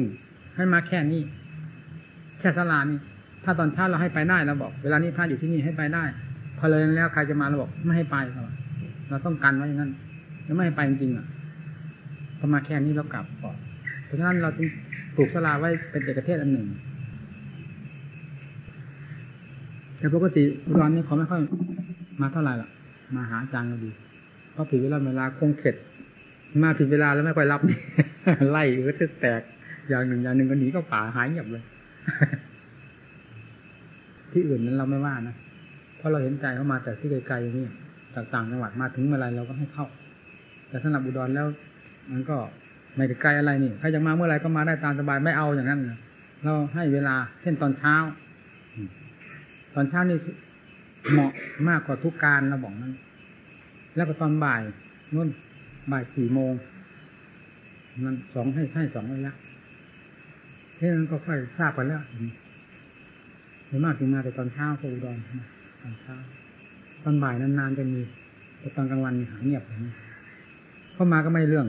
ให้มาแค่นี้ แค่สลานี่ถ้าตอนเช้าเราให้ไปได้เราบอก เวลานี้พระอยู่ที่นี่ให้ไปได้ พอเลยแล้วใครจะมาเราบอกไม่ให้ไปเราต้องกันไว้อย่างนั้นแล้วไม่ให้ไปจริงๆอะพอมาแค่นี้เรากลับก่อนเพราะฉะนั้นเราจึงปลูกสลาไว้เป็นเอกเทศอันหนึ่งแต่ปกติอุดรนี่เขาไม่ค่อยมาเท่าไหร่หรอกมาหาอาจารย์ก็ดี เพราะผิดเวลาเวลาคงเข็ด มาผิดเวลาแล้วไม่ค่อยรับไล่เออจะแตกอย่างหนึ่งอย่างหนึ่งก็หนีก็ป่าหายเงียบเลย ที่อื่นนั้นเราไม่ว่านะเพราะเราเห็นใจเขามาแต่ที่ไกลๆอย่างนี้ต่างจังหวัดมาถึงเมื่อไรเราก็ให้เข้า แต่สำหรับอุดรแล้ว มันก็ไม่ได้ไกลอะไรนี่ใครจะมาเมื่อไรก็มาได้ตามสบายไม่เอาอย่างนั้นนะเราให้เวลา เช่นตอนเช้า ตอนเช้านี่เหมาะมากกว่าทุกการเราบอกนั้น แล้วก็ตอนบ่ายนู่นบ่ายสี่โมงมันสองให้ให้สองระยะที่นั้นก็ค่อยทราบกันแล้วหรือมากถึงมาแต่ตอนเช้าพวกอุดรตอนเช้าตอนบ่ายนานๆจะมีแต่ตอนกลางวันมีหายเงียบอย่างนี้เข้ามาก็ไม่เรื่อง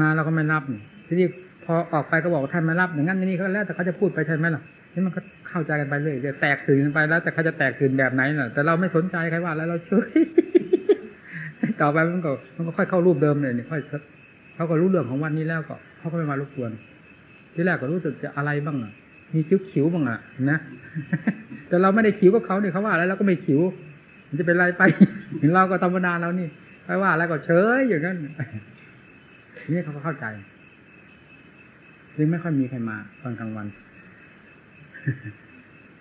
มาเราก็ไม่รับทีทีนี้พอออกไปก็บอกท่านไม่รับอย่างนั้นอย่างนี้ก็แล้วแต่เขาจะพูดไปใช่ไหมล่ะนี่มันก็เข้าใจกันไปเรื่อยจะแตกตื่นกันไปแล้ว แต่เขาจะแตกตื่นแบบไหนน่ะ แต่เราไม่สนใจใครว่าแล้วเราเฉย ต่อไปมันก็มันก็ค่อยเข้ารูปเดิมเลยนี่ค่อยเขาก็รู้เรื่องของวันนี้แล้วก็เขาก็ไม่มารบกวน ที่แรกก็รู้สึกจะอะไรบ้างอะ มีคิ้วขิวบ้างอะนะแต่เราไม่ได้ขิวกับเขาเนี่ยเขาว่าแล้วเราก็ไม่ขิว มันจะเป็นไรไปถึงเราก็ธรรมดาเรานี่ไปว่าแล้วก็เฉยอย่างนั้นนี่เขาก็เข้าใจจึงไม่ค่อยมีใครมาตอนกลางวัน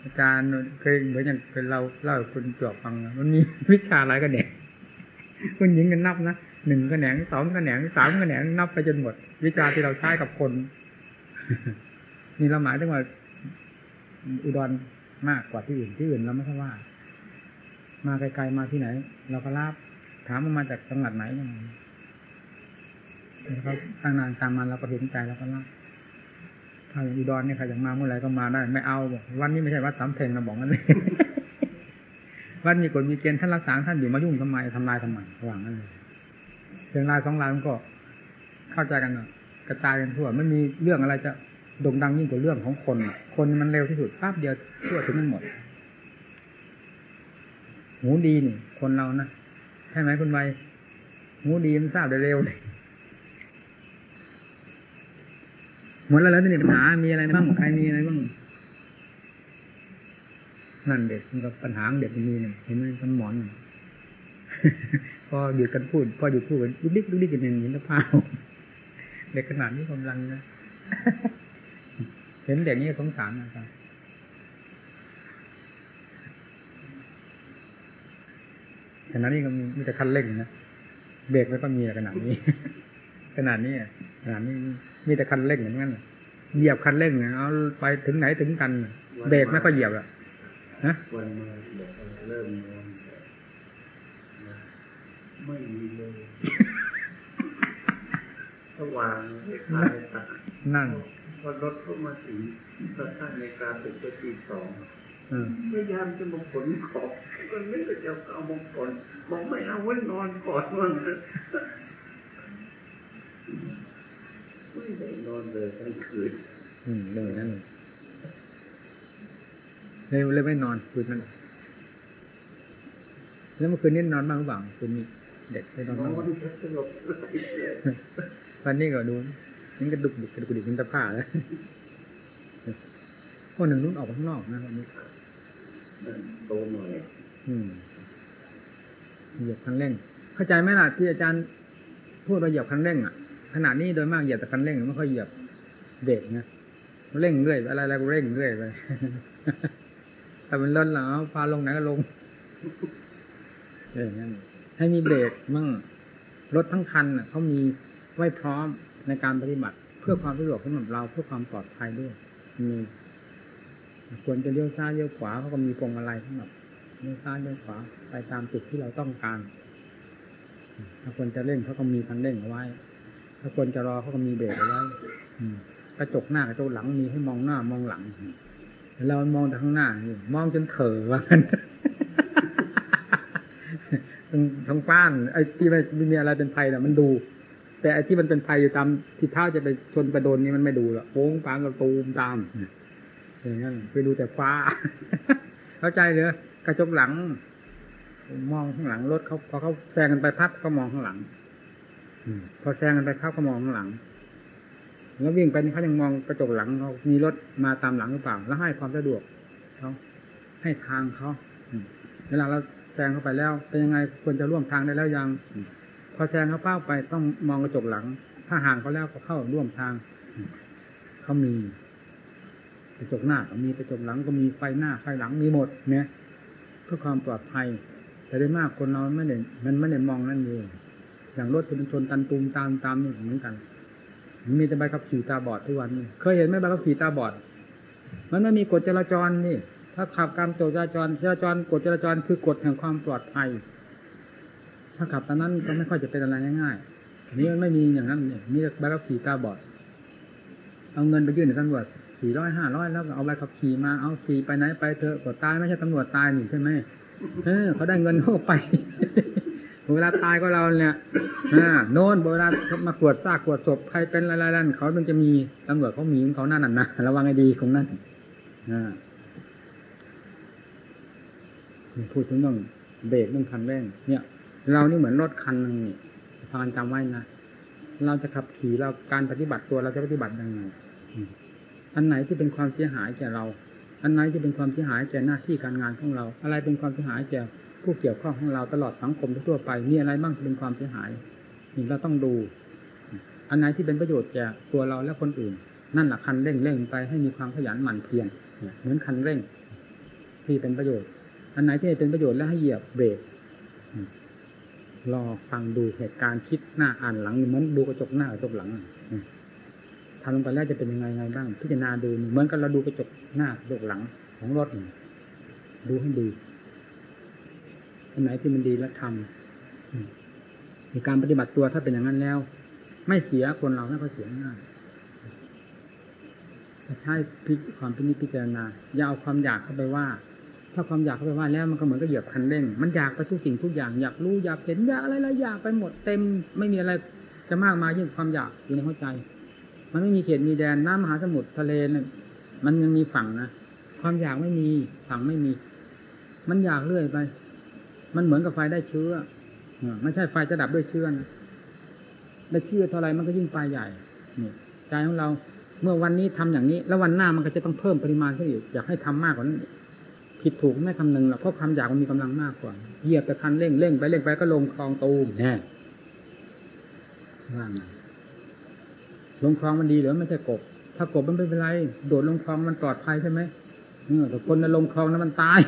อาจารย์เคยเหมือนอย่างเป็นเราเล่าให้คุณจวบฟัง มันมีวิชาอะไรกันเนี่ย คุณหญิงกันนับนะหนึ่งกระแหนงสองกระแหนงสามกระแหนงนับไปจนหมด วิชาที่เราใช้กับคน นี่เราหมายถึงว่าอุดรมากกว่าที่อื่นที่อื่นเราไม่ค่อยว่า มาไกลๆมาที่ไหน เราก็รับถามว่ามาจากจังหวัดไหนแต่เขาตั้งนานตามมาเราก็เห็นใจเราก็รับถ้าอย่างอุดรเนี่ยใครอยากมาเมื่อไหร่ก็มาได้ ไม่เอาบอกวันนี้ไม่ใช่วัดสามเพลงนะบอกงั้นเลย วัดมีกฎมีเกณฑ์ท่านรักษาท่านอยู่มายุ่งทำไมทำลายทำไมระหว่างนั้นเลยเพียงลายสองลายมันก็เข้าใจกันนะกระจายกันทั่วไม่มีเรื่องอะไรจะโด่งดังยิ่งกว่าเรื่องของคน คนมันเร็วที่สุดแป๊บเดียวทั่วถึงกันหมด หูดีนี่คนเรานะใช่ไหมคุณใบหูดีมันทราบได้เร็วเลยหมดแล้วแล้วนี่ปัญหามีอะไรบ้างใครมีอะไรบ้าง นั่นเด็กมันก็ปัญหาเด็กมีเนี่ยเห็นไหมมันหมอนพอหยุดกันพูด พอหยุดพูดกันลุกดิ๊กลุกดิ๊กกันอย่างนี้แล้วพาวเด็กขนาดนี้กำลังนะเห็นเด็กนี้สงสารนะครับขณะนี้ก็มีแต่คันเร่งนะเบรกไม่ต้องมีขนาดนี้ ขนาดนี้ขนาดนี้มีแต่คันเร่งเหมือนกันเหยียบคันเร่งเนี่ยเอาไปถึงไหนถึงกัน เบรกไม่ก็เหยียบอะ ฮะวันมาบอกว่าเริ่มนอนไม่มีเลยสว่างไม่คลายตานั่นพอรถเข้ามาถึงตอนตั้งในการถึงก็ตีสองพยายามจะมาขนของก็นึกว่าจะเอามาขนบอกไม่เอาไว้นอนก่อนมันไม่ได้นอนเลยทั้งคืนอืมเลยนั่น เลยไม่นอนคืนนั้นแล้วเมื่อคืนนี้นอนบ้างหรือเปล่าคืนนี้เด็กได้นอนบ้างวันนี้ก็ดูนี่กระดุกดิกกระดุกดิกมันตะผ้าแล้วคนหนึ่งนู้นออกข้างนอกนะวันนี้โตหน่อยอืมเหยียบคันเร่ง เข้าใจไหมล่ะที่อาจารย์พูดว่าเหยียบคันเร่งอะขณะนี้โดยมากเหยียบแต่คันเร่งไม่ค่อยเหยียบเบรกนะเร่งเรื่อยอะไรอะไรก็เร่งเรื่อยไป แต่มันรถเหรอพาลงไหนก็ลงเออนั่นให้มีเบรกมั่งรถทั้งคันน่ะเขามีไว้พร้อมในการปฏิบัติ เพื่อความสะดวกสำหรับเราเพื่อความปลอดภัยด้วยมีควรจะเลี้ยวซ้ายเลี้ยวขวาเขาก็มีพวงมาลัยสำหรับเลี้ยวซ้ายเลี้ยวขวาไปตามจุดที่เราต้องการ ถ้าควรจะเร่งเขาก็มีคันเร่งเอาไว้ ถ้าควรจะรอเขาก็มีเบรกเอาไว้กระจกหน้ากระจกหลังมีให้มองหน้ามองหลัง เรามองแต่ข้างหน้า มองจนเถอว่ากันทั้งทั้งป้านไอ้ที่ไม่ม่มีอะไรเป็นภัยน่ะมันดู แต่ไอ้ที่มันเป็นภัยอยู่ตามที่เท้าจะไปชนไปโดนนี่มันไม่ดูหรอกโป้งปางกระตูมตามอย่างนั้นไปดูแต่ฟ้า เข้าใจเลยกระจกหลัง มองข้างหลังรถเขาพอเขาแซงกันไปพับก็มองข้างหลังอพอแซงกันไปพับก็มองข้างหลัง แล้ววิ่งไปนี่เขายังมองกระจกหลังเขามีรถมาตามหลังหรือเปล่า แล้วให้ความสะดวกเขาให้ทางเขาเวลาเราแซงเข้าไปแล้ว เป็นยังไงควรจะร่วมทางได้แล้วยัง พอแซงเขาเป้าไปต้องมองกระจกหลัง ถ้าห่างเขาแล้วก็เข้าร่วมทางเขามีกระจกหน้าก็มีกระจกหลังก็มีไฟหน้าไฟหลังมีหมดเนี่ยเพื่อความปลอดภัย แต่ได้มากคนเราไม่ได้มันไม่ได้มองนั่นเองอย่างรถที่มันชนกันตูมตามตามนี่เหมือนกัน มีแต่ใบขับขี่ตาบอดทุกวันนี้เคยเห็นไหมใบขับขี่ตาบอด มันไม่มีกฎจราจรนี่ ถ้าขับตามกฎจราจรจราจรกฎจราจรคือกฎแห่งความปลอดภัย ถ้าขับตามนั้นก็ไม่ค่อยจะเป็นอะไรง่ายๆอันนี้มันไม่มีอย่างนั้นเนี่ยมีแต่ใบขับขี่ตาบอด เอาเงินไปยื่นในตำรวจสี่ร้อยห้าร้อยแล้วเอาใบขับขี่มาเอาขี่ไปไหนไปเถอะก็ตายไม่ใช่ตำรวจตายนี่ใช่ไหมเออเขาได้เงินเขาก็ไป เวลาตายก็เราเนี่ยอ่าโน่นเวลามาขวดซากขวดศพใครเป็นอะไรๆนั่นเขามันจะมีตำรวจเขามีของเขาหนั่นน่ะนะระวังให้ดีของนั่นนะพูดถึงเรื่องเบรกเรื่องคันเร่งเนี่ย เรานี่เหมือนรถคันหนึงนี่พานจำไว้นะเราจะขับขี่เราการปฏิบัติตัวเราจะปฏิบัติยังไงอันไหนที่เป็นความเสียหายแก่เรา อันไหนที่เป็นความเสียหายแก่หน้าที่การงานของเรา อะไรเป็นความเสียหายแก่ ผู้เกี่ยวข้องของเราตลอดสังคมทั่วไปมีอะไรบ้างที่เป็นความเสียหายนี่เราต้องดู อันไหนที่เป็นประโยชน์แก่ตัวเราและคนอื่น นั่นแหละคันเร่งเร่งไปให้มีความขยันหมั่นเพียรเหมือนคันเร่ง ที่เป็นประโยชน์ อันไหนที่เป็นประโยชน์แล้วให้เหยียบเบรกอืมรอฟังดูเหตุการณ์คิดหน้าอ่านหลังเหมือนดูกระจกหน้ากระจกหลังทำลงไปแล้วจะเป็นยังไงไงบ้าง พิจารณาดูเหมือนกับเราดูกระจกหน้ากระจกหลังของรถดูให้ดี อันไหนที่มันดีแล้วทำมในการปฏิบัติตัวถ้าเป็นอย่างนั้นแล้ว ไม่เสียคนเราไม่ก็เสียง่ายใช้พิความพินิจพิจารณาอย่าเอาความอยากเข้าไปว่า ถ้าความอยากเข้าไปว่าแล้วมันก็เหมือนกับเหยียบคันเร่ง มันอยากไปทุกสิ่งทุกอย่างอยากรู้อยากเห็นอยากอะไรอะไรอยากไปหมดเต็ม ไม่มีอะไรจะมากมายยิ่งความอยากอยู่ในหัวใจ มันไม่มีเขตมีแดนน้ำมหาสมุทรทะเลเนี่ยมันยังมีฝั่งนะความอยากไม่มีฝั่งไม่มี มันอยากเรื่อยไป มันเหมือนกับไฟได้เชื้อไม่ใช่ไฟจะดับด้วยเชื้อนะได้เชื้อเท่าไรมันก็ยิ่งไฟใหญ่นี่ใจของเราเมื่อวันนี้ทำอย่างนี้ แล้ววันหน้ามันก็จะต้องเพิ่มปริมาณขึ้นอีกอยากให้ทำมากกว่านั้นผิดถูกไม่คำนึงหรอกเพราะความอยากมันมีกำลังมากกว่าเหยียบแต่คันเร่งเร่งไปเร่งไปก็ลงคลองตูมแน่ว่างลงคลองมันดีหรือไม่ใช่กบ ถ้ากบมันไม่เป็นไร โดดลงคลองมันปลอดภัยใช่ไหมเออแต่คนน่ะลงคลองนั้นมันตาย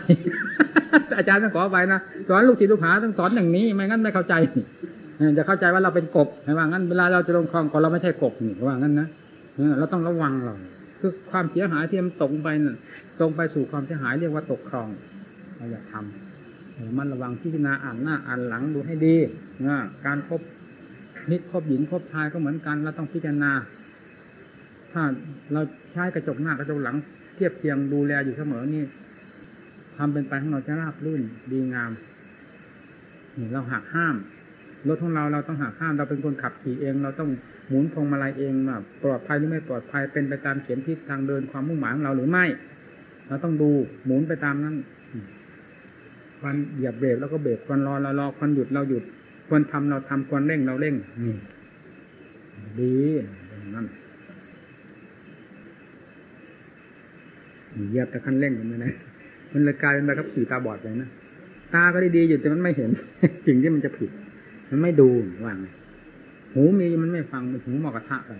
อาจารย์ต้องขอไปนะสอนลูกศิษย์ลูกหาต้องสอนอย่างนี้ ไม่งั้นไม่เข้าใจจะเข้าใจว่าเราเป็นกบไม่ว่างั้นเวลาเราจะลงคลองก็เราไม่ใช่กบนี่ว่างั้นนะเราต้องระวังเราคือความเสียหายที่มันตกไปน่ะตรงไปสู่ความเสียหายเรียกว่าตกคลองเราอย่าทำมันระวังพิจารณาอ่านหน้าอ่านหลังดูให้ดีนะการคบมิตรคบหญิงคบชายก็เหมือนกันเราต้องพิจารณา ถ้าเราใช้กระจกหน้ากระจกหลัง เทียบเทียงดูแลอยู่เสมอนี่ ทำเป็นไปของเราจะราบรื่นดีงามนี่เราหักห้ามรถของเราเราต้องหักห้ามเราเป็นคนขับขี่เอง เราต้องหมุนพวงมาลัยเองว่าปลอดภัยหรือไม่ปลอดภัยเป็นไปตามเข็มทิศทางเดินความมุ่งหมายของเราหรือไม่ เราต้องดูหมุนไปตามนั้นควันเหยียบเบรกแล้วก็เบรกควรรอเรารอควรหยุดเราหยุดควรทำเราทำควรเร่งเราเร่งนี่ดีนั้นเหยียบแต่คันเร่งมันไม่ได้ มันเลยกลายเป็นแบบขับขี่ตาบอดเลยนะตาก็ดีๆอยู่แต่มันไม่เห็น สิ่งที่มันจะผิด มันไม่ดูว่างหูมีมันไม่ฟังมันหูหมอกระทะไป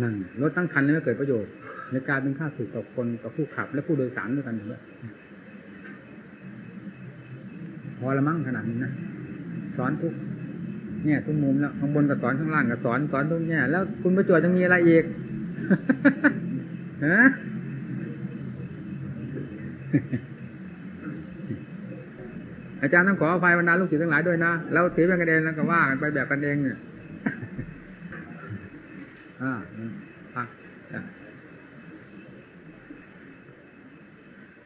นั่นรถตั้งคันเลยไม่เกิดประโยชน์ในการเป็นค่าสึกต่อคนต่อผู้ขับ และผู้โดยสารด้วยกันด้วยพอละมั้งขนาดนี้นะสอนทุกเนี่ยทุกมุมแล้วข้างบนก็สอนข้างล่างก็สอนสอนทุกเนี่ยแล้วคุณประจวบจะมีอะไรอีกฮะ อาจารย์ต้องขออภัยบรรดาลูกศิษย์ทั้งหลายด้วยนะแล้วถือเป็นกันเองแล้วก็ว่ากันไปแบบกันเองเนี่ยอ่า